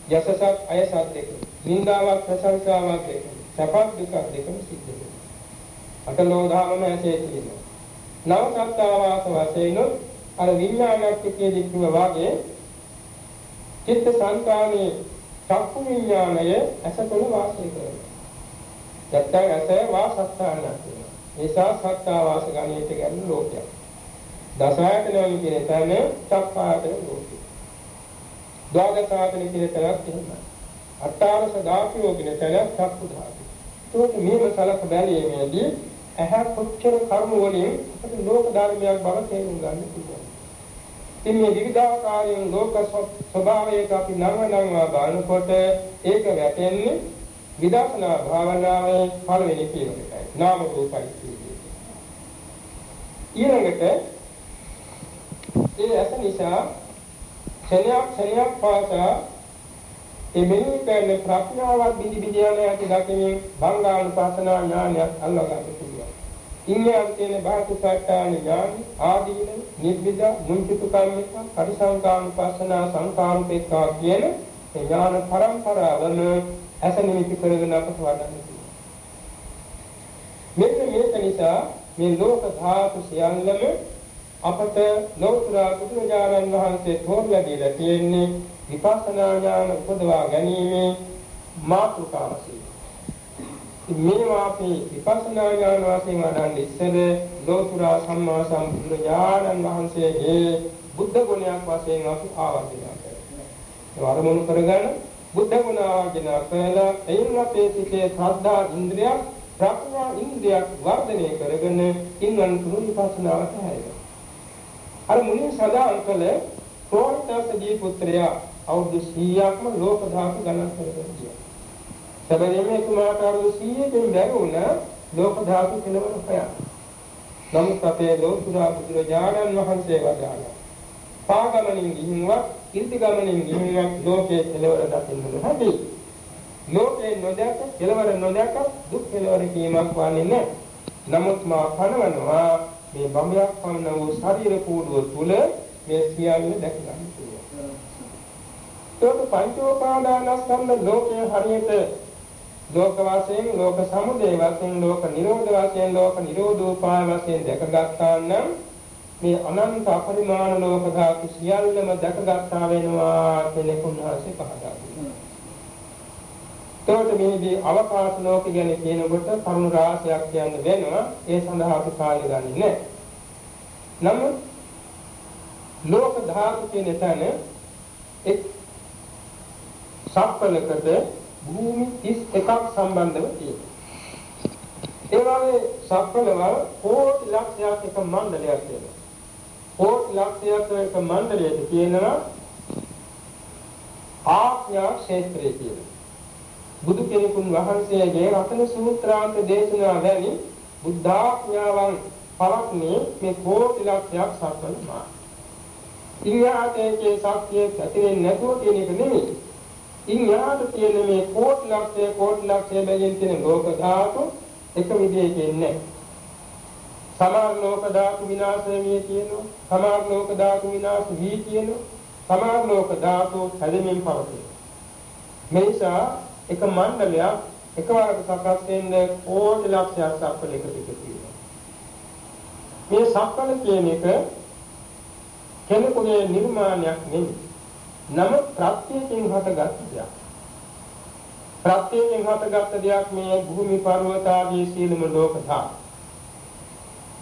යසසක් අයසක් දෙක. නින්දාවක් ප්‍රශංසාවක් දෙක. සපක් දුක දෙකම සිද්ධ වෙනවා. අටලෝධාමම ඇසේ තියෙනවා. නව සත්තාවාස වශයෙන් අර විඥානයක් පිටේ කිව්ව වාගේ චිත්ත සංකාමේ චක්කු විඥානය ඇසතොල වාසය කරනවා. නැත්තම් ඇස වාසස්ථානයක් වෙනවා. නිසා සත්තාවාස ගණිත ගැන ලෝකයක්. දසායතන කියන තැන චක්කායතන ලෝකය. ද්වාදසායතන කියන තැනත් එහෙමයි. අට්ඨාරස ධාතුව කියන තැන චක්කු ධාතුව. ඒක මේව සලක බැලීමේදී ඇහැ කොච්චර කර්ම වලින් අපිට ලෝක ධර්මයක් බව තේරුම් ගන්න පුළුවන්. ඉතින් මේ විවිධාකාරයෙන් ලෝක ස්වභාවයක අපි නව නව බලනකොට ඒක වැටෙන්නේ විදර්ශනා භාවනාවේ පළවෙනි පියවරයි. නාම රූපයි කියන්නේ. ඊළඟට ඒ ඇස නිසා ක්ෂණයක් ක්ෂණයක් පාසා ඒ මෙහි කරන ප්‍රඥාවක් බිඳි බිඳි යන ඇති දකිනින් බංගානුපස්සනා ඥානයක් අල්ලා ගන්න පුළුවන්. ඉන්නේ තියෙන බාහතුසත්තාන ඥාන ආදීන නිබ්බිද මුංචිතු කම්මික පරිසංකානුපස්සනා සංකාරුපේක්ඛා කියන ඥාන පරම්පරාවම ඇස නිමිති කරගෙන අපට වඩන්න පුළුවන්. මෙන්න මේක නිසා මේ ලෝක ධාතු සියල්ලම අපට ලෞතර බුදුරජාණන් වහන්සේ තෝරලා දීලා තියෙන්නේ විපස්සනා ඥාන උපදවා ගැනීම මාතෘකාවසි. මේවා අපි විපස්සනා ඥාන වශයෙන් වඩන්න ඉස්සෙද ලෝතර සම්මා සම්බුදුරජාණන් වහන්සේගේ බුද්ධ ගුණයක් වශයෙන් අපි ආවර්ජනය කරනවා. ඒ වරමුණු කරගෙන බුද්ධ ගුණ ආවර්ජන කළා එයින් අපේ සිතේ ශ්‍රද්ධා ඉන්ද්‍රිය ප්‍රඥා ඉන්ද්‍රිය වර්ධනය කරගෙන ඉන්වන් තුරු විපස්සනාවට හැරෙනවා. අර මුලින් සදාන් කළ ප්‍රෝණිතස දී පුත්‍රයා අවුරුදු 100ක්ම ලෝක ධාතු ගණන් කරගෙන ගියා. සැබවින්ම එතුමාට අවුරුදු 100කින් බැරි වුණා ලෝක ධාතු කෙලවර හොයන්න. නමුත් අපේ ලෝතුරා බුදුරජාණන් වහන්සේ වදාළා. පාගමනින් ගිහින්වත්, ඉර්ධි ගමනින් ගිහින්වත් ලෝකයේ කෙලවර දකින්න නොහැකි. ලෝකේ නොදැක, කෙලවර නොදැක දුක් කෙලවර කීමක් වන්නේ නැහැ. නමුත් මා පනවනවා මේ බඹයක් පමණ වූ ශරීර කූඩුව තුල මේ සියල්ල දැක ගන්න පුළුවන්. ඒක පංචෝපාදානස්කන්ධ ලෝකයේ හරියට ලෝක වශයෙන් ලෝක සමුදය වශයෙන් ලෝක නිරෝධ වශයෙන් ලෝක නිරෝධෝපාය වශයෙන් දැකගත්තා නම් මේ අනන්ත අපරිමාණ ලෝක ධාතු සියල්ලම දැකගත්තා වෙනවා කියන කුණාසේ පහදා දුන්නා. ඒකට මේදී අවකාශ ලෝක ගැන කියනකොට කරුණු රාශියක් කියන්න වෙනවා ඒ සඳහා අපි කාලය ගන්නේ නැහැ. නමුත් ලෝක ධාතු කියන තැන එක් සම්පලකට භූමි 31ක් සම්බන්ධව තියෙනවා. ඒ වගේ සම්පලවල කෝටි ලක්ෂයක් එක මණ්ඩලයක් තියෙනවා. කෝටි ලක්ෂයක් එක මණ්ඩලයක තියෙනවා ආඥා ක්ෂේත්‍රය කියලා. බුදු කෙනෙකුන් වහන්සේගේ රතන සූත්‍රාන්ත දේශනා වැනි බුද්ධාඥාවන් පවත්නේ මේ කෝටි ලක්ෂයක් සම්බන්ධ මා. ඉන්දියාවේ ශක්තිය ඇතිවෙන්නේ නැතුව කියන එක නෙමෙයි. ඉන්දියාවට තියෙන මේ කෝටි ලක්ෂය කෝටි ලක්ෂය බැගින් තියෙන ලෝක ධාතු එක විදිහකින් නැහැ. සමාන ලෝක ධාතු විනාශ වෙමිය කියනවා. සමාන ලෝක ධාතු විනාශ වී කියනවා. සමාන ලෝක ධාතු හැදෙමින් පවතී. මේ නිසා එක මණ්ඩලයක් එකවරට සකස් වෙන්නේ කෝටි ලක්ෂයක් සක්වල එකතු වෙනවා. මේ සක්වල කියන එක කෙනෙකුගේ නිර්මාණයක් නෙමෙයි. නම ප්‍රත්‍යයෙන් හටගත් දෙයක්. ප්‍රත්‍යයෙන් හටගත් දෙයක් මේ භූමි පර්වත ආදී සීලම ලෝක ධාතු.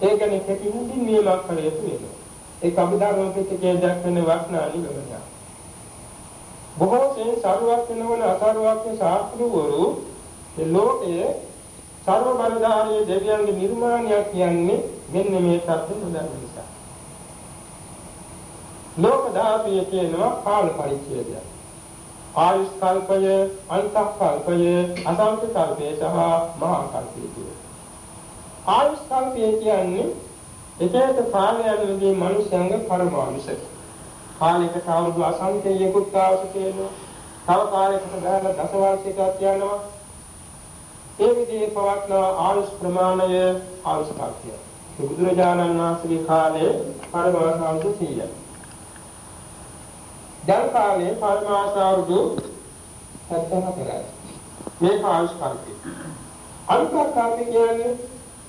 ඒකනේ කෙටිහින්දින් නියමක් කළ යුතු වෙනවා. ඒක අභිධර්ම පිටකයේ දක්වන වස්නා නිගමනයක්. බොහෝ සෙයින් සරුවක් වෙනවන අසරුවක් ශාස්ත්‍රවරු මේ ලෝකයේ සර්ව බලධාරී දෙවියන්ගේ නිර්මාණයක් කියන්නේ මෙන්න මේ සත්‍ය නොදන්න නිසා. ලෝක ධාතුයේ තියෙනවා කාල පරිච්ඡේදය. ආයුෂ් කල්පය, අන්තක් කල්පය, අසංඛ්‍ය කල්පය සහ මහා කල්පය කියන. ආයුෂ් කල්පය කියන්නේ එක එක කාලයන්දී මිනිස්යන්ගේ පරමානුසය. කාලයකට අවුරුදු අසංඛ්‍යයකුත් අවශ්‍ය වෙනවා. තව කාලයකට ගාන දසවර්ෂයකට යනවා. ඒ විදිහේ පවත්න ආයුෂ් ප්‍රමාණය ආයුෂ් කල්පය. බුදුරජාණන් වහන්සේගේ කාලේ පරමාර්ථ 100යි. දැන් කාලේ පරමාර්ථ අවුරුදු 74යි. මේ කාලස් කල්පේ. අන්තර්කාපේ කියන්නේ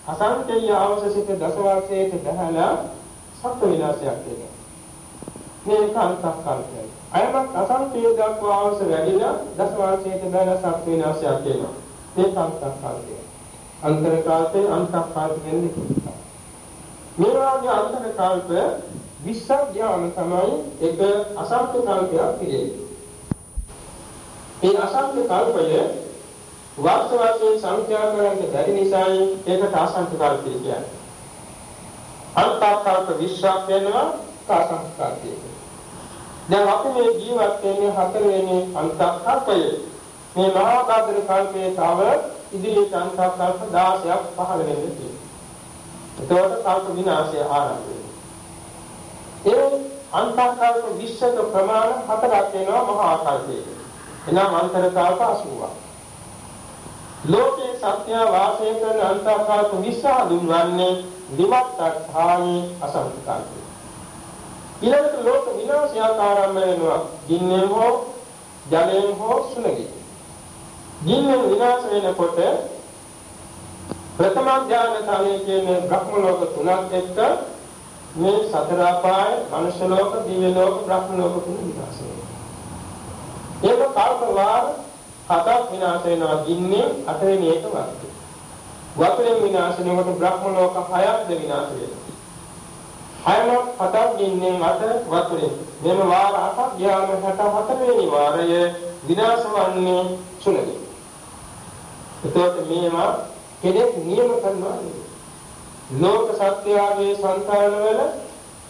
අසංකේය අවශ්‍යසිත දසවාසයට බහලා සත්ව විනාශයක් වෙනවා. මේක අන්තර්කාපය. අයමත් අසංකේය දක්වා අවශ්‍ය වැඩිලා දසවාසයට බහලා සත්ව විනාශයක් වෙනවා. මේක අන්තර්කාපය. අන්තර්කාපේ අන්තර්කාප කියන්නේ මේ වාගේ අන්තර්කාප 20ක් ඥාන තමයි එක අසංක කල්පයක් පිළිෙන්නේ. මේ අසංක කල්පය වර්ෂ වශයෙන් සංඛ්‍යා කරන්න බැරි නිසායි ඒකට අසංඛ කල්පය කියන්නේ. අන්තකල්ප 20ක් වෙනවා කාසංඛ කල්පය. දැන් අපි මේ ජීවත් වෙන්නේ හතරවෙනි අන්තකල්පය. මේ මහා බාදර කල්පයේ තව ඉදිරියට අන්තකල්ප 16ක් පහළ වෙන්න තියෙනවා. එතකොට කල්ප විනාශය ආරම්භ වෙනවා. ඒ අන්තකල්ප 20ක ප්‍රමාණ හතරක් වෙනවා මහා කල්පයේ. එනම් අන්තර කල්ප 80ක්. ලෝකේ සත්‍ය වාසය කරන අන්තකාරක විස්සා දුන්වන්නේ විමත්තඨානි අසංකල්පය. ඊළඟට ලෝක විනාශය ආරම්භ වෙනවා. ගින්නෙන් හෝ ජලයෙන් හෝ සුළඟින්. ගින්නෙන් විනාශ වෙනකොට ප්‍රථම ඥාන තලයේ කියන බ්‍රහ්ම ලෝක තුනක් එක්ක මේ සතර අපාය, මනුෂ්‍ය ලෝක, දිව්‍ය ලෝක, බ්‍රහ්ම ලෝක තුන විනාශ වෙනවා. ඒක කල්ප වාර හතක් විනාශ වෙනවා ගින්නේ අටවෙනි එක වස්තු. වතුරෙන් විනාශ වෙනකොට බ්‍රහ්ම ලෝක හයක්ද විනාශ වෙනවා. හයමක් හතක් ගින්නෙන් අත වතුරින් මෙම වාර අටක් ගියාම 64 වෙනි වාරය විනාශ වන්නේ සුලකි. එතකොට මේවා කෙනෙක් නියම කරනවා ලෝක සත්‍යයේ සංකාරවල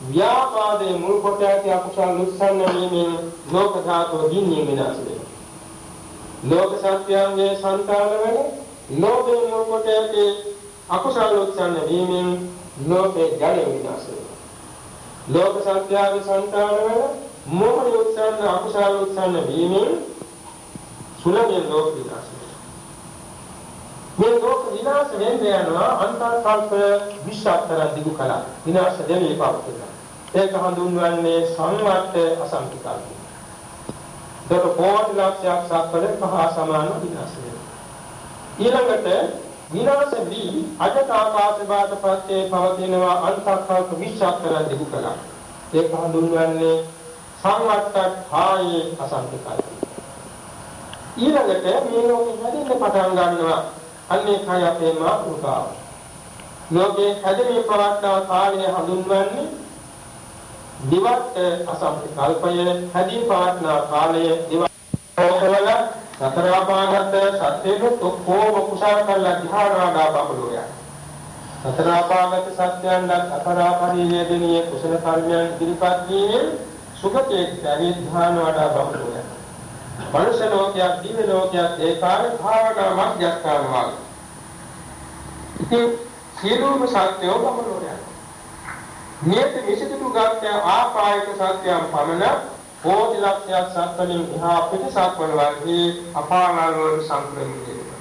ව්‍යාපාදයේ මුල් කොට ඇති අකුසල නුස්සන්න වීමෙන් ලෝක ධාතෝ ගින්නේ විනාශ වෙනවා. ලෝක සත්‍යයේ සංකාරවල ලෝභයේ මුල් කොට ඇති අකුසල නුස්සන්න වීමෙන් ලෝකේ ජය විනාශ වෙනවා. ලෝක සත්‍යයේ సంతානවල මොහොත උත්සන්න අකුසල උත්සන්න වීමෙන් සුලභයෙන් ලෝක විනාශ වෙනවා. මේ ලෝක විනාශ වෙන්නේ යනවා අන්තර්කල්ප විශ්වාසතර දිගු කල විනාශ දෙවිය පාපුනා. ඒක හඳුන්වන්නේ සංවට්ට අසංකල්ප. ඒක කෝටි ලක්ෂයක් සක්වල මහා සමාන විනාශ වෙනවා. ඊළඟට විනාශ වී අජත ආකාශ බාට පස්සේ පවතිනවා අන්තක්කල්ප විශ්වාසතර දිගු කලක්. ඒක හඳුන්වන්නේ සංවට්ඨායේ අසංකල්ප. ඊළඟට මේ ලෝකෙ හැදෙන්න පටන් ගන්නවා. අන්නේ කය අපේ මාතෘකාව. ලෝකේ හැදෙමි පවත්නා කාලය හඳුන්වන්නේ දිවත් අසම්ප්‍ර කල්පය හැදී පවත්නා කාලය දිවත් ඔකවල සතර ආපාගත සත්‍යෙක ඔක්කොම කුසල කරලා ධ්‍යානාගා බබලෝ යන සතර ආපාගත සත්‍යයන් අතරා පරිවේදනීය කුසල කර්මයන් ඉදිරිපත් වීමෙන් සුගතේ ධර්ම ධ්‍යාන වඩා බබලෝ යන මනුෂ්‍ය ලෝකයක් දිව්‍ය ලෝකයක් ඒකාර භාවනා මධ්‍යස්ථාන වාගේ ඉතින් සියලුම සත්‍යෝ බබලෝ යන නියත විසිතුරු ගාත්‍ය ආපායක සත්‍යයන් පමණ කෝටි ලක්ෂයක් සත්වලින් එහා පිටසක්වල වර්ගයේ අපානල් වල සංක්‍රමණය වෙනවා.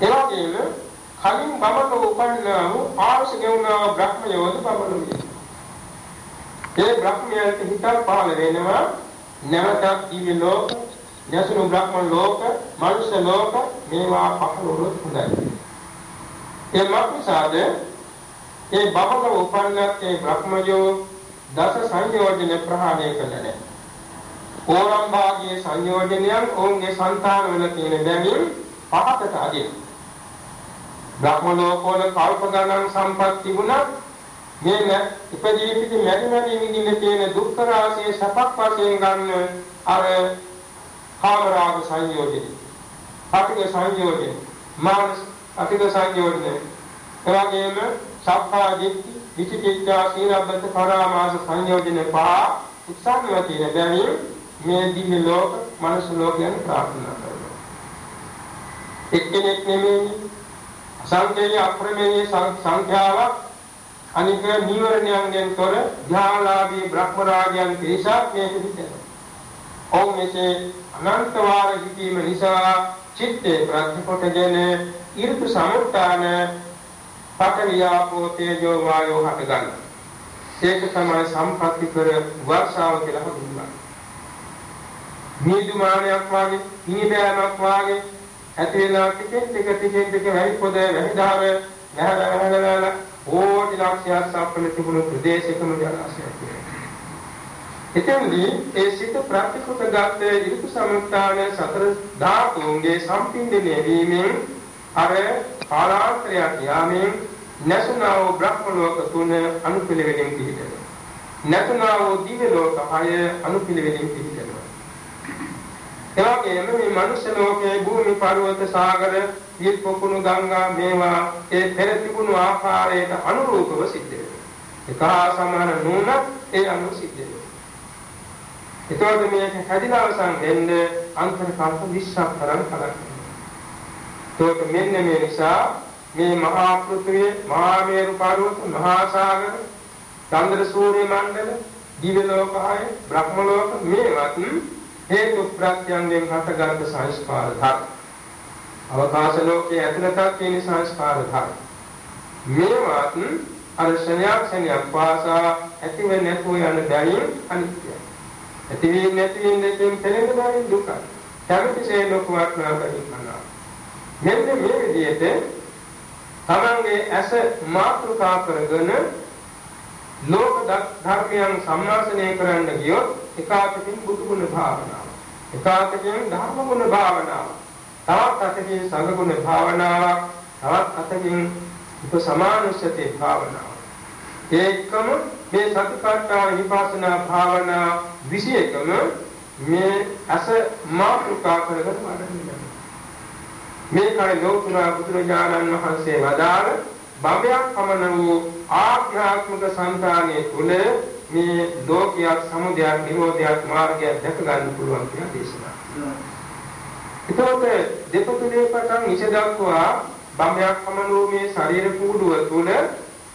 එවැගේම කලින් බමන උපන්නා වූ ආශ ගෙවුනා බ්‍රහ්මයෝද බමන වේ. ඒ බ්‍රහ්මයන්ට හිතල් පහළ වෙනවා නැවතත් දිව්‍ය ලෝක, යසුණු බ්‍රහ්ම ලෝක, මනුෂ්‍ය ලෝක මේවා පහළ වුණොත් හොඳයි. ඒ මක්නිසාද ඒ බබල උපන්නත් ඒ බ්‍රහ්මයෝ දස සංයෝජන ප්‍රහාණය කළ නැහැ. ඕරම් භාගයේ සංයෝජනයන් ඔවුන්ගේ సంతාන වල තියෙන බැවින් පහකට අදින. බ්‍රහ්ම ලෝකවල කල්ප ගණන් සම්පත් තිබුණත් මේ ඉපදී පිටි මැරි මැරි විඳින්න තියෙන දුක්ඛ රාශිය සපක් වශයෙන් ගන්න අර කාමරාග සංයෝජන. අටික සංයෝජන. මානස අටික සංයෝජන. එවැගේම සක්කා දිට්ඨි විචිකිච්ඡා සීලබ්බත පරාමාස සංයෝජන පහ උත්සාහව තියෙන බැවින් මේ දිව්‍ය ලෝක මනුෂ්‍ය ලෝකයන් ප්‍රාර්ථනා කරනවා එක්කෙනෙක් නෙමෙයි සංකේය අප්‍රමේය සංඛ්‍යාවක් අනික නීවරණයන්ගෙන් තොර ධ්‍යානලාභී බ්‍රහ්ම රාජයන් තේසක් මේ පිළිතනවා. ඔවුන් මෙසේ අනන්ත වාර සිටීම නිසා චිත්තේ ප්‍රතිපොටගෙන ඊර්ප සමුත්තාන පඨවි ආපෝ තේජෝ වායෝ හටගන්න. ඒක තමයි සම්පත්‍ති කර වර්ෂාව කියලා හඳුන්වන්නේ. නීදුමානයක් වාගේ, නිබෑමක් වාගේ ඇති වෙනා ටිකෙන් ටික ටිකෙන් ටික වැහි පොද වැහි ධාර නැහැර නැහැර ඕටි ලක්ෂයක් සම්පල තිබුණු ප්‍රදේශයකම ජලාශයක් එතෙන්දී ඒ සිත ප්‍රතිකුත ගත ඍතු සමුත්‍රාණ සතර ධාතුන්ගේ සම්පින්දනය වීමෙන් අර කාලාන්තරයක් යාමෙන් නැසුනා වූ බ්‍රහ්ම ලෝක තුන අනුපිළිවෙලින් පිහිටෙනවා. නැතුනා වූ දිව්‍ය ලෝක හය අනුපිළිවෙලින් පිහිටෙනවා. එවැගේම මේ මනුෂ්‍ය ලෝකයේ භූමි පර්වත සාගර ඊත් පොකුණු ගංගා මේවා ඒ පෙර තිබුණු ආකාරයට අනුරූපව සිද්ධ වෙනවා. එක හා සමාන නුන ඒ අනුව සිද්ධ වෙනවා. එතකොට මේක හැදිලා අවසන් වෙන්නේ අන්තර කල්ප 20ක් තරම් කලක්. ඒක මෙන්න මේ නිසා මේ මහා පෘථිවිය, මහා මේරු පර්වත, මහා සාගර, චන්ද්‍ර සූර්ය මණ්ඩල, දිව්‍ය ලෝකය, බ්‍රහ්ම ලෝක මේවත් හේතු ප්‍රත්‍යයෙන් හටගත් සංස්කාර ධර්ම. අවකාශ ලෝකයේ ඇතුළතත් තියෙන සංස්කාර ධර්ම. මේවත් අර ශනියක් ශනියක් පාසා ඇතිව නැතුව යන බැවින් අනිත්‍යයි. ඇතිවීම නැතිවීම දෙකෙන් පෙළෙන බැවින් දුකයි. කැමතිසේ ලෝකවත් නැවතින් කරනවා. මෙන්න මේ විදිහට තමන්ගේ ඇස මාතෘකා කරගෙන ලෝක ධර්මයන් සම්මාසනය කරන්න ගියොත් එකාතකින් බුදු ගුණ භාවනාව. එකාතකින් ධර්ම ගුණ භාවනාව. තවත් අතකින් සංඝ ගුණ භාවනාවක් තවත් අතකින් උපසමානුස්සති භාවනාව. ඒකම මේ සතිපට්ඨාන විපස්සනා භාවනා විශේෂකම මේ අස මාතෘකා කරගෙන වඩන්නේ. මේ කල ලෝකුරා බුදුරජාණන් වහන්සේ වදාළ භවයක් පමණ වූ ආධ්‍යාත්මික සංතානයේ තුල මේ ලෝකියක් සමුදයක් නිරෝධයක් මාර්ගයක් දැක ගන්න පුළුවන් කියලා දේශනා කළා. ඒකෝට දෙපතුලේ පටන් ඉෂ දක්වා භවයක් පමණ වූ මේ ශරීර කූඩුව තුල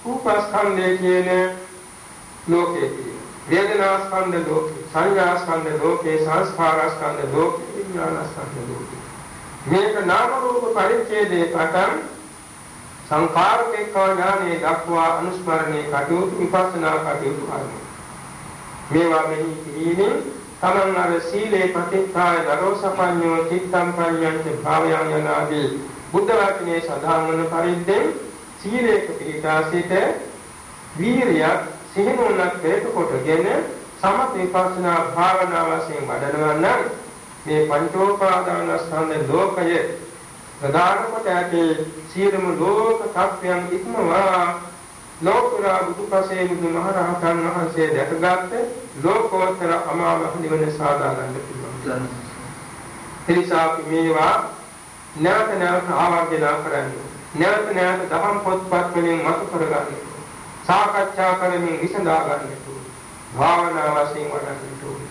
රූපස්කන්ධය කියන ලෝකයේ වේදනාස්කන්ධ ලෝකේ සංඥාස්කන්ධ ලෝකේ සංස්කාරස්කන්ධ ලෝකේ විඥානස්කන්ධ ලෝකේ මේක නාම රූප පරිච්ඡේදයේ පටන් සංඛාරපේක්ඛා ඥානයේ දක්වා අනුස්මරණේ කටයුතු විපස්සනා කටයුතු කරනවා. මේවා මෙහි කිරීමෙන් තමන් අර සීලේ ප්‍රතිත්ථාය දරෝසපඤ්ඤෝ චිත්තම් පඤ්ඤංච භාවයන් යනාදී බුද්ධ වචනේ සඳහන් වන පරිද්දෙන් සීලේක පිළිපදා සිට වීරියක් සිහිනුවණක් හේතු කොටගෙන සමථ විපස්සනා භාවනා වශයෙන් වඩනවා නම් මේ පංචෝපාදානස්කන්ධ ලෝකය ප්‍රධාන කොට ඇති සියලුම ලෝක තත්ත්වයන් ඉක්මවා ලෝකුරා බුදුපසේ බුදුමහරහතන් වහන්සේ දැකගත් ලෝකෝත්තර අමාමහ නිවන සාදා ගන්න පුළුවන්. එනිසා මේවා නැවත නැවත ආවර්ජන කරන්නේ. නැවත නැවත දහම් පොත්පත් වලින් මතු කරගන්න. සාකච්ඡා කරමින් විසඳා ගන්න. භාවනා වශයෙන් වඩන්න.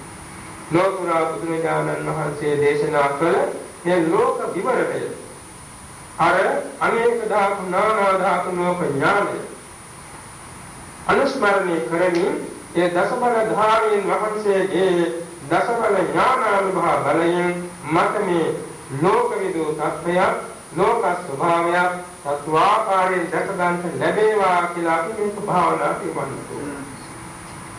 ලෝකුරා බුදුරජාණන් වහන්සේ දේශනා කළ මේ ලෝක විවරණය. අර අනේක ධාතු නානා ධාතු ලෝක ඥානය. අනුස්මරණය කරමින් ඒ දසබල ධාරීන් වහන්සේගේ දසබල ඥානානුභව බලයෙන් මත මේ ලෝක විදු තත්වය ලෝක ස්වභාවය තත්වාකාරයෙන් දැක ගන්නට ලැබේවා කියලා අපි මේක භාවනා කරනවා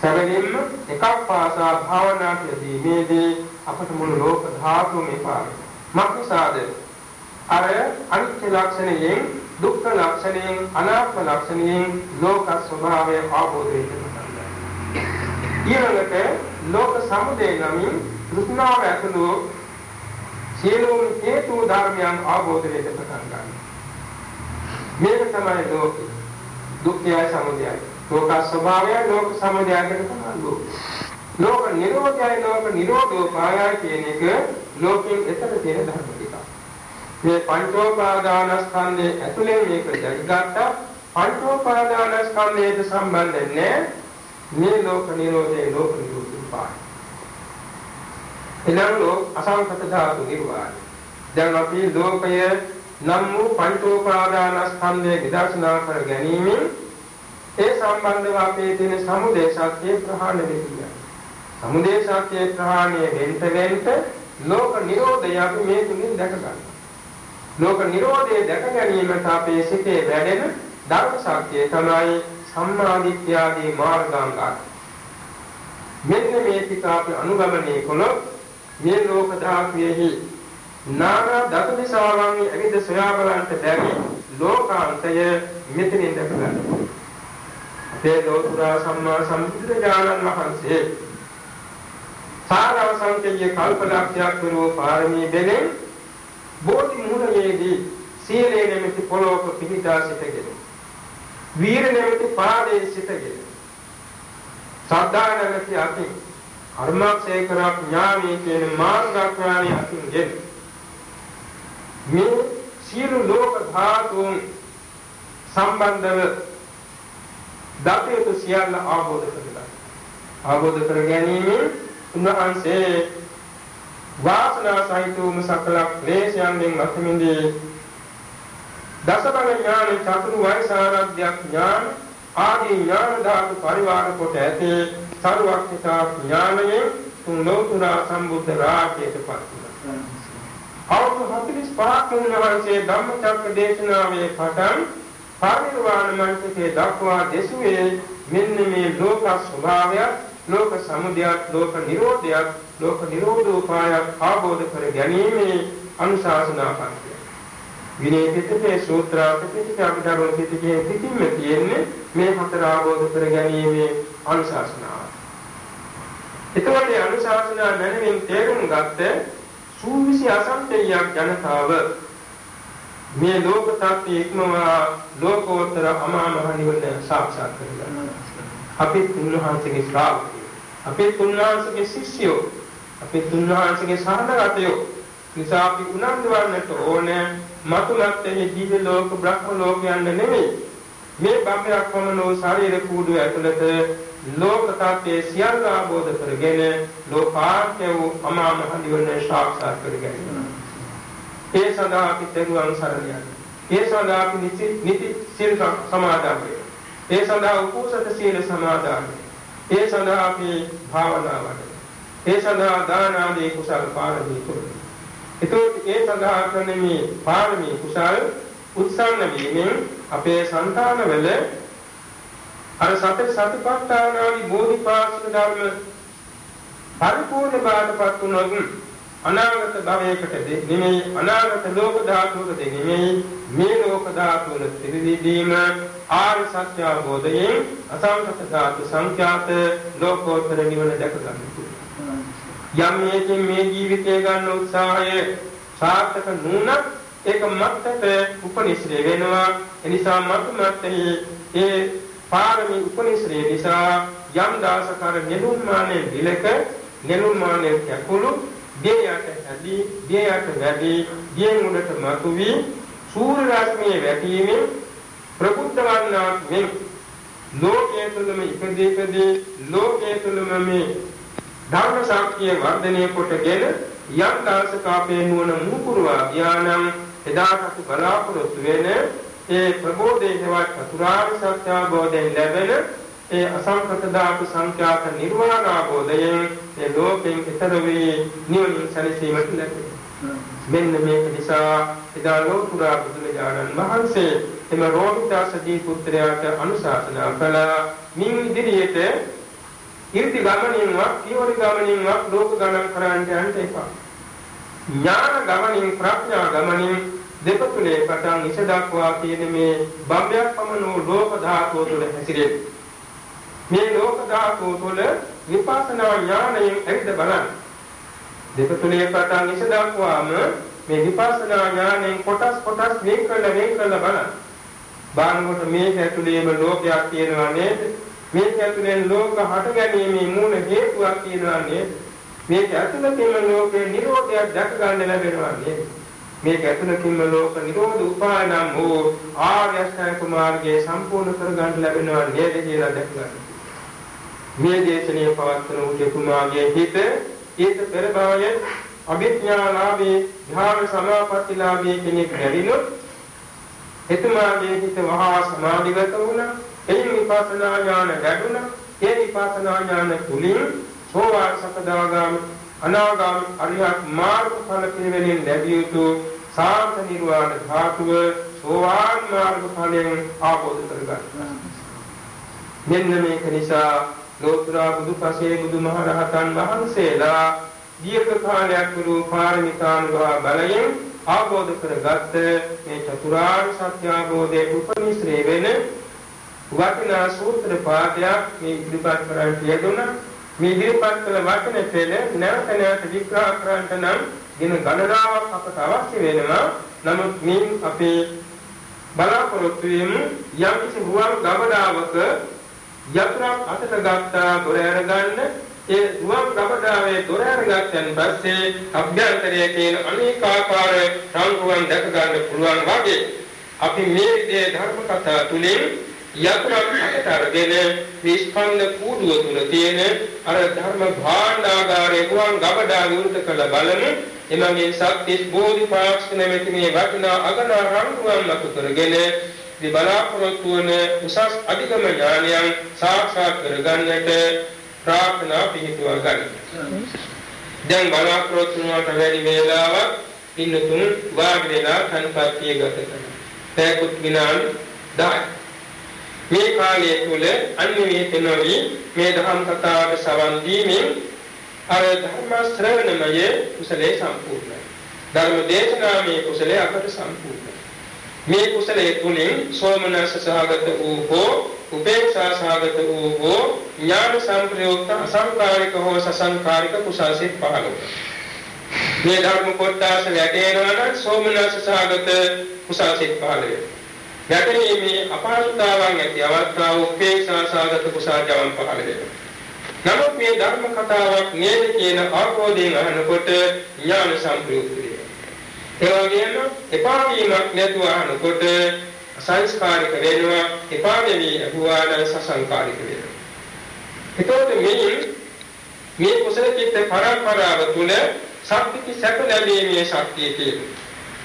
සැබවින්ම එකක් පාසා භාවනා කියදීමේදී අපට මුළු ලෝක ධාතුම එපාරයි. මක්නිසාද? අර අනිත්‍ය ලක්ෂණයෙන්, දුක්ඛ ලක්ෂණයෙන්, අනාත්ම ලක්ෂණයෙන් ලෝක ස්වභාවය අවබෝධ වෙනවා. ඊළඟට ලෝක සමුදය නමින් තෘෂ්ණාව ඇතුළු සියලුම හේතු ධර්මයන් අවබෝධ වෙන්න පටන් ගන්නවා. මේක තමයි ලෝකේ. දුක්ඛය සමුදයයි. ලෝක ස්වභාවය ලෝක සමුදයකට තමයි ලෝක. ලෝක නිරෝධයයි ලෝක නිරෝධෝපායයි කියන එක ලෝකයෙන් එතර තියෙන ධර්ම ටික. මේ පංචෝපාදානස්කන්ධයේ ඇතුලේ මේක දැක්ගත්ත පංචෝපාදානස්කන්ධයට සම්බන්ධ නැහැ. මේ ලෝක නිරෝධයේ ලෝක නිරෝධෝපාය. එනම් ලෝක අසංකත ධාතු නිර්වාණය. දැන් අපි ලෝකය නම් වූ පංචෝපාදානස්කන්ධයේ විදර්ශනා කර ගැනීමෙන් ඒ සම්බන්ධව අපේ තියෙන සමුදේ සත්‍ය ප්‍රහාණය වෙන්නේ. සමුදේ සත්‍ය ප්‍රහාණය වෙන්න වෙන්න ලෝක නිරෝධය අපි මේ තුලින් දැක ගන්නවා. ලෝක නිරෝධය දැක ගැනීමට අපේ සිතේ වැඩෙන ධර්ම ශක්තිය තමයි සම්මාදිට්ඨිය ආදී මාර්ගාංගات. මෙන්න මේ ටික අපි අනුගමනය කළොත් මේ ලෝක ධාතුවේහි නානා දතු දිශාවන් ඇවිද සොයා බලන්නට බැරි ලෝකාන්තය මෙතනින් දැක ගන්න. අපේ ලෝතුරා සම්මා සම්බුදුරජාණන් වහන්සේ. සාරව සංකේය කල්පලක්ෂයක් වූ පාරමී දෙලෙන් බෝධි මූලයේදී සීලේ නැමැති පොළොවක පිහිටා සිටගෙන වීර නැමැති පාදයේ සිටගෙන සද්ධා නැමැති අතින් කර්මක්ෂය කරා ඥානී කියන මාර්ගඥානී අතින් ගෙන මේ සියලු ලෝක ධාතුන් සම්බන්ධව දතේතු සියල්ල ආબોධ කරගන්න. ආબોධ කර ගැනීම උන්වහන්සේ වාසනා සහිතවම සකල ක්ලේශයන්ගෙන් අත්මිඳී දසබල ඥාන චතුරු වෛසාරද්‍ය ඥාන ආදී ඥාන ධාතු පරිවාර කොට ඇති සරුවක්නිකා ඥානයෙන් තුන් ලෝතුරා සම්බුද්ධ රාජ්‍යයට පත් වුණා. අවුරුදු 45ක් වුණාන්සේ ධම්මචක්ක දේශනාවේ පටන් පරිනිර්වාණ මන්ත්‍රයේ දක්වා දෙසුවේ මෙන්න මේ ලෝක ස්වභාවය, ලෝක සමුදයක්, ලෝක නිරෝධයක්, ලෝක නිරෝධෝපායක් ආબોධ කර ගැනීම අනුශාසනා පන්තිය. විනය පිටකේ සූත්‍රා පිටකේ අභිධර්ම පිටකේ පිටින්ම තියෙන්නේ මේ හතර ආબોධ කර ගැනීමේ අනුශාසනාව. එතකොට මේ අනුශාසනා මැනවින් තේරුම් ගත්ත සූවිසි අසංතේයයක් ජනතාව මේ ලෝක tattve ඉක්මවා ලෝකෝත්තර අමා මහ නිවන සාක්ෂාත් කරගන්නවා. අපි තුන්වහන්සේගේ ශ්‍රාවකයෝ. අපි තුන්වහන්සේගේ ශිෂ්‍යයෝ. අපි තුන්වහන්සේගේ සහනගතයෝ. නිසා අපි උනන්දු වන්නට ඕනේ මතුලත්තේ දිව්‍ය ලෝක බ්‍රහ්ම ලෝක යන්න නෙමෙයි මේ බම්බයක් වමනෝ ශරීර කූඩුව ඇතුළත ලෝක tattve සියල්ල ආબોධ කරගෙන ලෝකාර්ථය වූ අමා මහ නිවන සාක්ෂාත් කරගන්නවා ඒ සඳහා අපි තෙරුවන් සරණ යනවා ඒ සඳහා අපි නිති නිති සීල සමාදන් ඒ සඳහා උපෝසත සීල සමාදන් ඒ සඳහා අපි භාවනා වඩනවා ඒ සඳහා දාන ආදී කුසල පාරමී පුරනවා එතකොට ඒ සඳහා කරන මේ පාරමී කුසල් උත්සන්න වීමෙන් අපේ సంతානවල අර සතර සතිපට්ඨානාදී බෝධිපාක්ෂික ධර්ම පරිපූර්ණ බාටපත් වුණොත් අනාගත භවයකට නෙමෙයි අනාගත ලෝක ධාතුවකට නෙමෙයි මේ ලෝක ධාතුවල ත්‍රිවිධීම ආර්ය සත්‍ය අවබෝධයෙන් අසංකත ධාතු සංඛ්‍යාත ලෝකෝත්තර නිවන දැක ගන්න පුළුවන්. යම් මේකෙන් මේ ජීවිතය ගන්න උත්සාහය සාර්ථක නුනත් ඒක මත්තට උපනිශ්‍රේ වෙනවා. එනිසා මත් මත්තේ ඒ පාරමී උපනිශ්‍රේ නිසා යම් දාසකර නෙළුම්මානේ විලක නෙළුම්මානේ කැකුළු දේයට ඇදී දේයට වැඩි දියෙන් උඩට මතුවි සූර්ය රශ්මිය වැටීමෙන් ප්‍රබුද්ධ වන්නා මේ ලෝකයේ තුලම ඉපදී ඉපදී ලෝකයේ තුලම මේ ධර්ම ශක්තිය වර්ධනය කොටගෙන යම් දාසක අපේ නුවණ මුකුරවා ඥානං එදාට අපි බලාපොරොත්තු වෙන ඒ ප්‍රබෝධයේ හෙවත් චතුරාර්ය සත්‍ය අවබෝධයෙන් ලැබෙන ඒ අසංකත ධාතු සංඛ්‍යාත නිර්වාණ අවබෝධයෙන් ඒ ලෝකෙන් ඈතර වී නිවන සැලසීමට ලැබෙනවා. මෙන්න මේක නිසා එදා ලෝතුරා බුදුරජාණන් වහන්සේ එම රෝහිතාසදී පුත්‍රයාට අනුශාසනා කළා මින් ඉදිරියට ඉර්ධි ගමනින්වත් පියවර ගමනින්වත් ලෝක ගණන් කරන්න යන්න එපා. ඥාන ගමනින් ප්‍රඥා ගමනින් දෙපතුලේ පටන් ඉස දක්වා තියෙන මේ බම්බයක් පමණ ලෝක ධාතුව තුළ හැසිරෙන්නේ. මේ ලෝක ධාතුව තුළ විපස්සනා ඥානයෙන් ඇවිද බලන්න. දෙපතුලේ පටන් ඉස දක්වාම මේ විපස්සනා ඥානයෙන් කොටස් කොටස් වෙන් කළ වෙන් කළ බලන්න. බලනකොට මේ ඇතුලේම ලෝකයක් තියෙනවා නේද? මේක ඇතුලෙන් ලෝක හට ගැනීමේ මූල හේතුවක් කියනවා නේද? මේක ඇතුළතින්ම ලෝකේ නිරෝධයක් දැක ගන්න ලැබෙනවා නේද? මේක ඇතුළතින්ම ලෝක නිරෝධ උපායනම් වූ ආර්ය අෂ්ටාංග මාර්ගයේ සම්පූර්ණ කර ගන්න ලැබෙනවා නේද කියලා දැක ගන්න. මේ දේශනීය පවත්වන උතුමාගේ හිත ඊට පෙර භවයේ අභිඥාලාභී ධ්‍යාන සමාපත්තිලාභී කෙනෙක් ලැබිනොත් එතුමාගේ හිත වහා සමාධිගත වුණා එයින් විපස්සනා ඥාන ලැබුණා. ඒ විපස්සනා ඥාන තුලින් සෝවාන් සකදාගාමි අනාගාමි අරිහත් මාර්ග ඵල පිළිවෙලින් ලැබිය යුතු සාන්ත නිර්වාණ ධාතුව සෝවාන් මාර්ග ඵලයෙන් ආબોධ කරගන්නවා. මෙන්න මේක නිසා ලෝතර බුදු පසේ බුදුමහරහතන් වහන්සේලා දීර්ඝ කාලයක් වූ පාරමිතානුභව බලයෙන් ආબોධ කරගත් මේ චතුරාර්ය සත්‍ය අවබෝධයේ උපනිශ්‍රේ වෙන වටිනා සූත්‍ර පාඨයක් මේ ඉදිරිපත් කරන්න යෙදුණා මේ ඉදිරිපත් කළ වචන පෙළ නැවත නැවත විග්‍රහ කරන්නට නම් දින ගණනාවක් අපට අවශ්‍ය වෙනවා. නමුත් මේ අපේ බලාපොරොත්තු වෙමු යම් කිසි රුවන් ගබඩාවක යතුරක් අතට ගත්තා දොර අරගන්න. ඒ රුවන් ගබඩාවේ දොර අරගත්තන් පස්සේ අභ්‍යන්තරයේ තියෙන අනේකාකාර රංගුවන් දැක ගන්න පුළුවන් වගේ අපි මේ විදිහේ ධර්ම කතා තුලින් යතුරක් අතට අරගෙන විස්පන්ද කූඩුව තුල තියෙන අර ධර්ම භාණ්ඩාගාරයේ රුවන් ගබඩාව විරුද්ධ කළ බලමු එමගින් සත්‍තිස් බෝධිපාක්ෂ නැමැති මේ වටිනා අගනා රංගුවන් ලතු කරගෙන මේ බලාපොරොත්තු වන උසස් අධිගම ඥානයන් සාක්ෂාත් කරගන්නට ප්‍රාර්ථනා පිහිටුවා ගන්න. දැන් බලාපොරොත්තු වුණාට වැඩි වේලාවක් ඉන්නතුන් වාඩි වෙලා තන්පත්තිය ගත කරනවා. පැයකුත් විනාඩි 10. මේ කාලය තුල අන්විත නොවි මේ ධම් කතාවට සවන් දීමෙන් අර ධර්ම ශ්‍රවණමය කුසලයේ සම්පූර්ණයි. ධර්ම දේශනාමය කුසලයේ අපට සම්පූර්ණයි. මේ කුසලයේ තුලින් සෝමනස සහගත වූ හෝ උපේක්ෂා සහගත වූ හෝ ඥාන සංප්‍රයුක්ත අසංකාරික හෝ සසංකාරික කුසලසිත පහළ මේ ධර්ම කොටස වැටේනවා නම් සෝමනස සහගත කුසලසිත පහළ වෙනවා. වැටීමේ අපහසුතාවන් ඇති අවස්ථාව උපේක්ෂා සහගත කුසලජවන් පහළ වෙනවා. නමුත් මේ ධර්ම කතාවක් නේද කියන අවබෝධයෙන් අහනකොට ඥාන සංප්‍රයුක්ත ඒ වගේම එපා වීමක් නැතුව අහනකොට සංස්කාරික වෙනවා එපා වෙවි අහුවාන සසංකාරික වෙනවා. එතකොට මේ මේ කුසල චිත්ත පරම්පරාව තුල සත්‍විති සැප ලැබීමේ ශක්තිය තියෙනවා.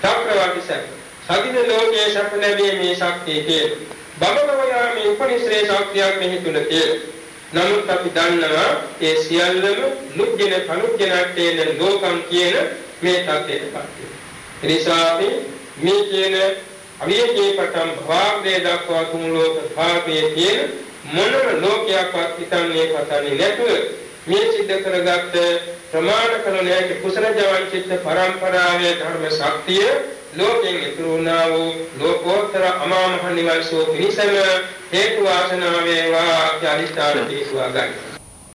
චක්‍රවර්ති සැප. සදින ලෝකයේ සැප ලැබීමේ ශක්තිය තියෙනවා. බබලවයාමේ උපනිශ්‍රේ ශක්තියක් මෙහි තුල තියෙනවා. නමුත් අපි දන්නවා ඒ සියල්ලම නුජ්ජන කනුජ්ජනට්ඨේන ලෝකම් කියන මේ தත්ත්වයටපත් වෙනවා. එනිසා අපි මේ කියන අවියකේ පටන් භාග්‍යය දක්වා තුන් ලෝක භාගයේ තියෙන මොනම ලෝකයක්වත් හිතන්නේ පතන්නේ නැතුව මේ සිද්ධ කරගත්ත ප්‍රමාණ කළ නැති කුසල ජවන් චිත්ත පරම්පරාවේ ධර්ම ශක්තිය ලෝකෙන් ඉතුරු වුණා වූ ලෝකෝත්තර අමා මහ නිවන් සෝ පිණිසම හේතු වාසනා වේවා ආඛ්‍යානිස්ථාන දීවා ගන්න.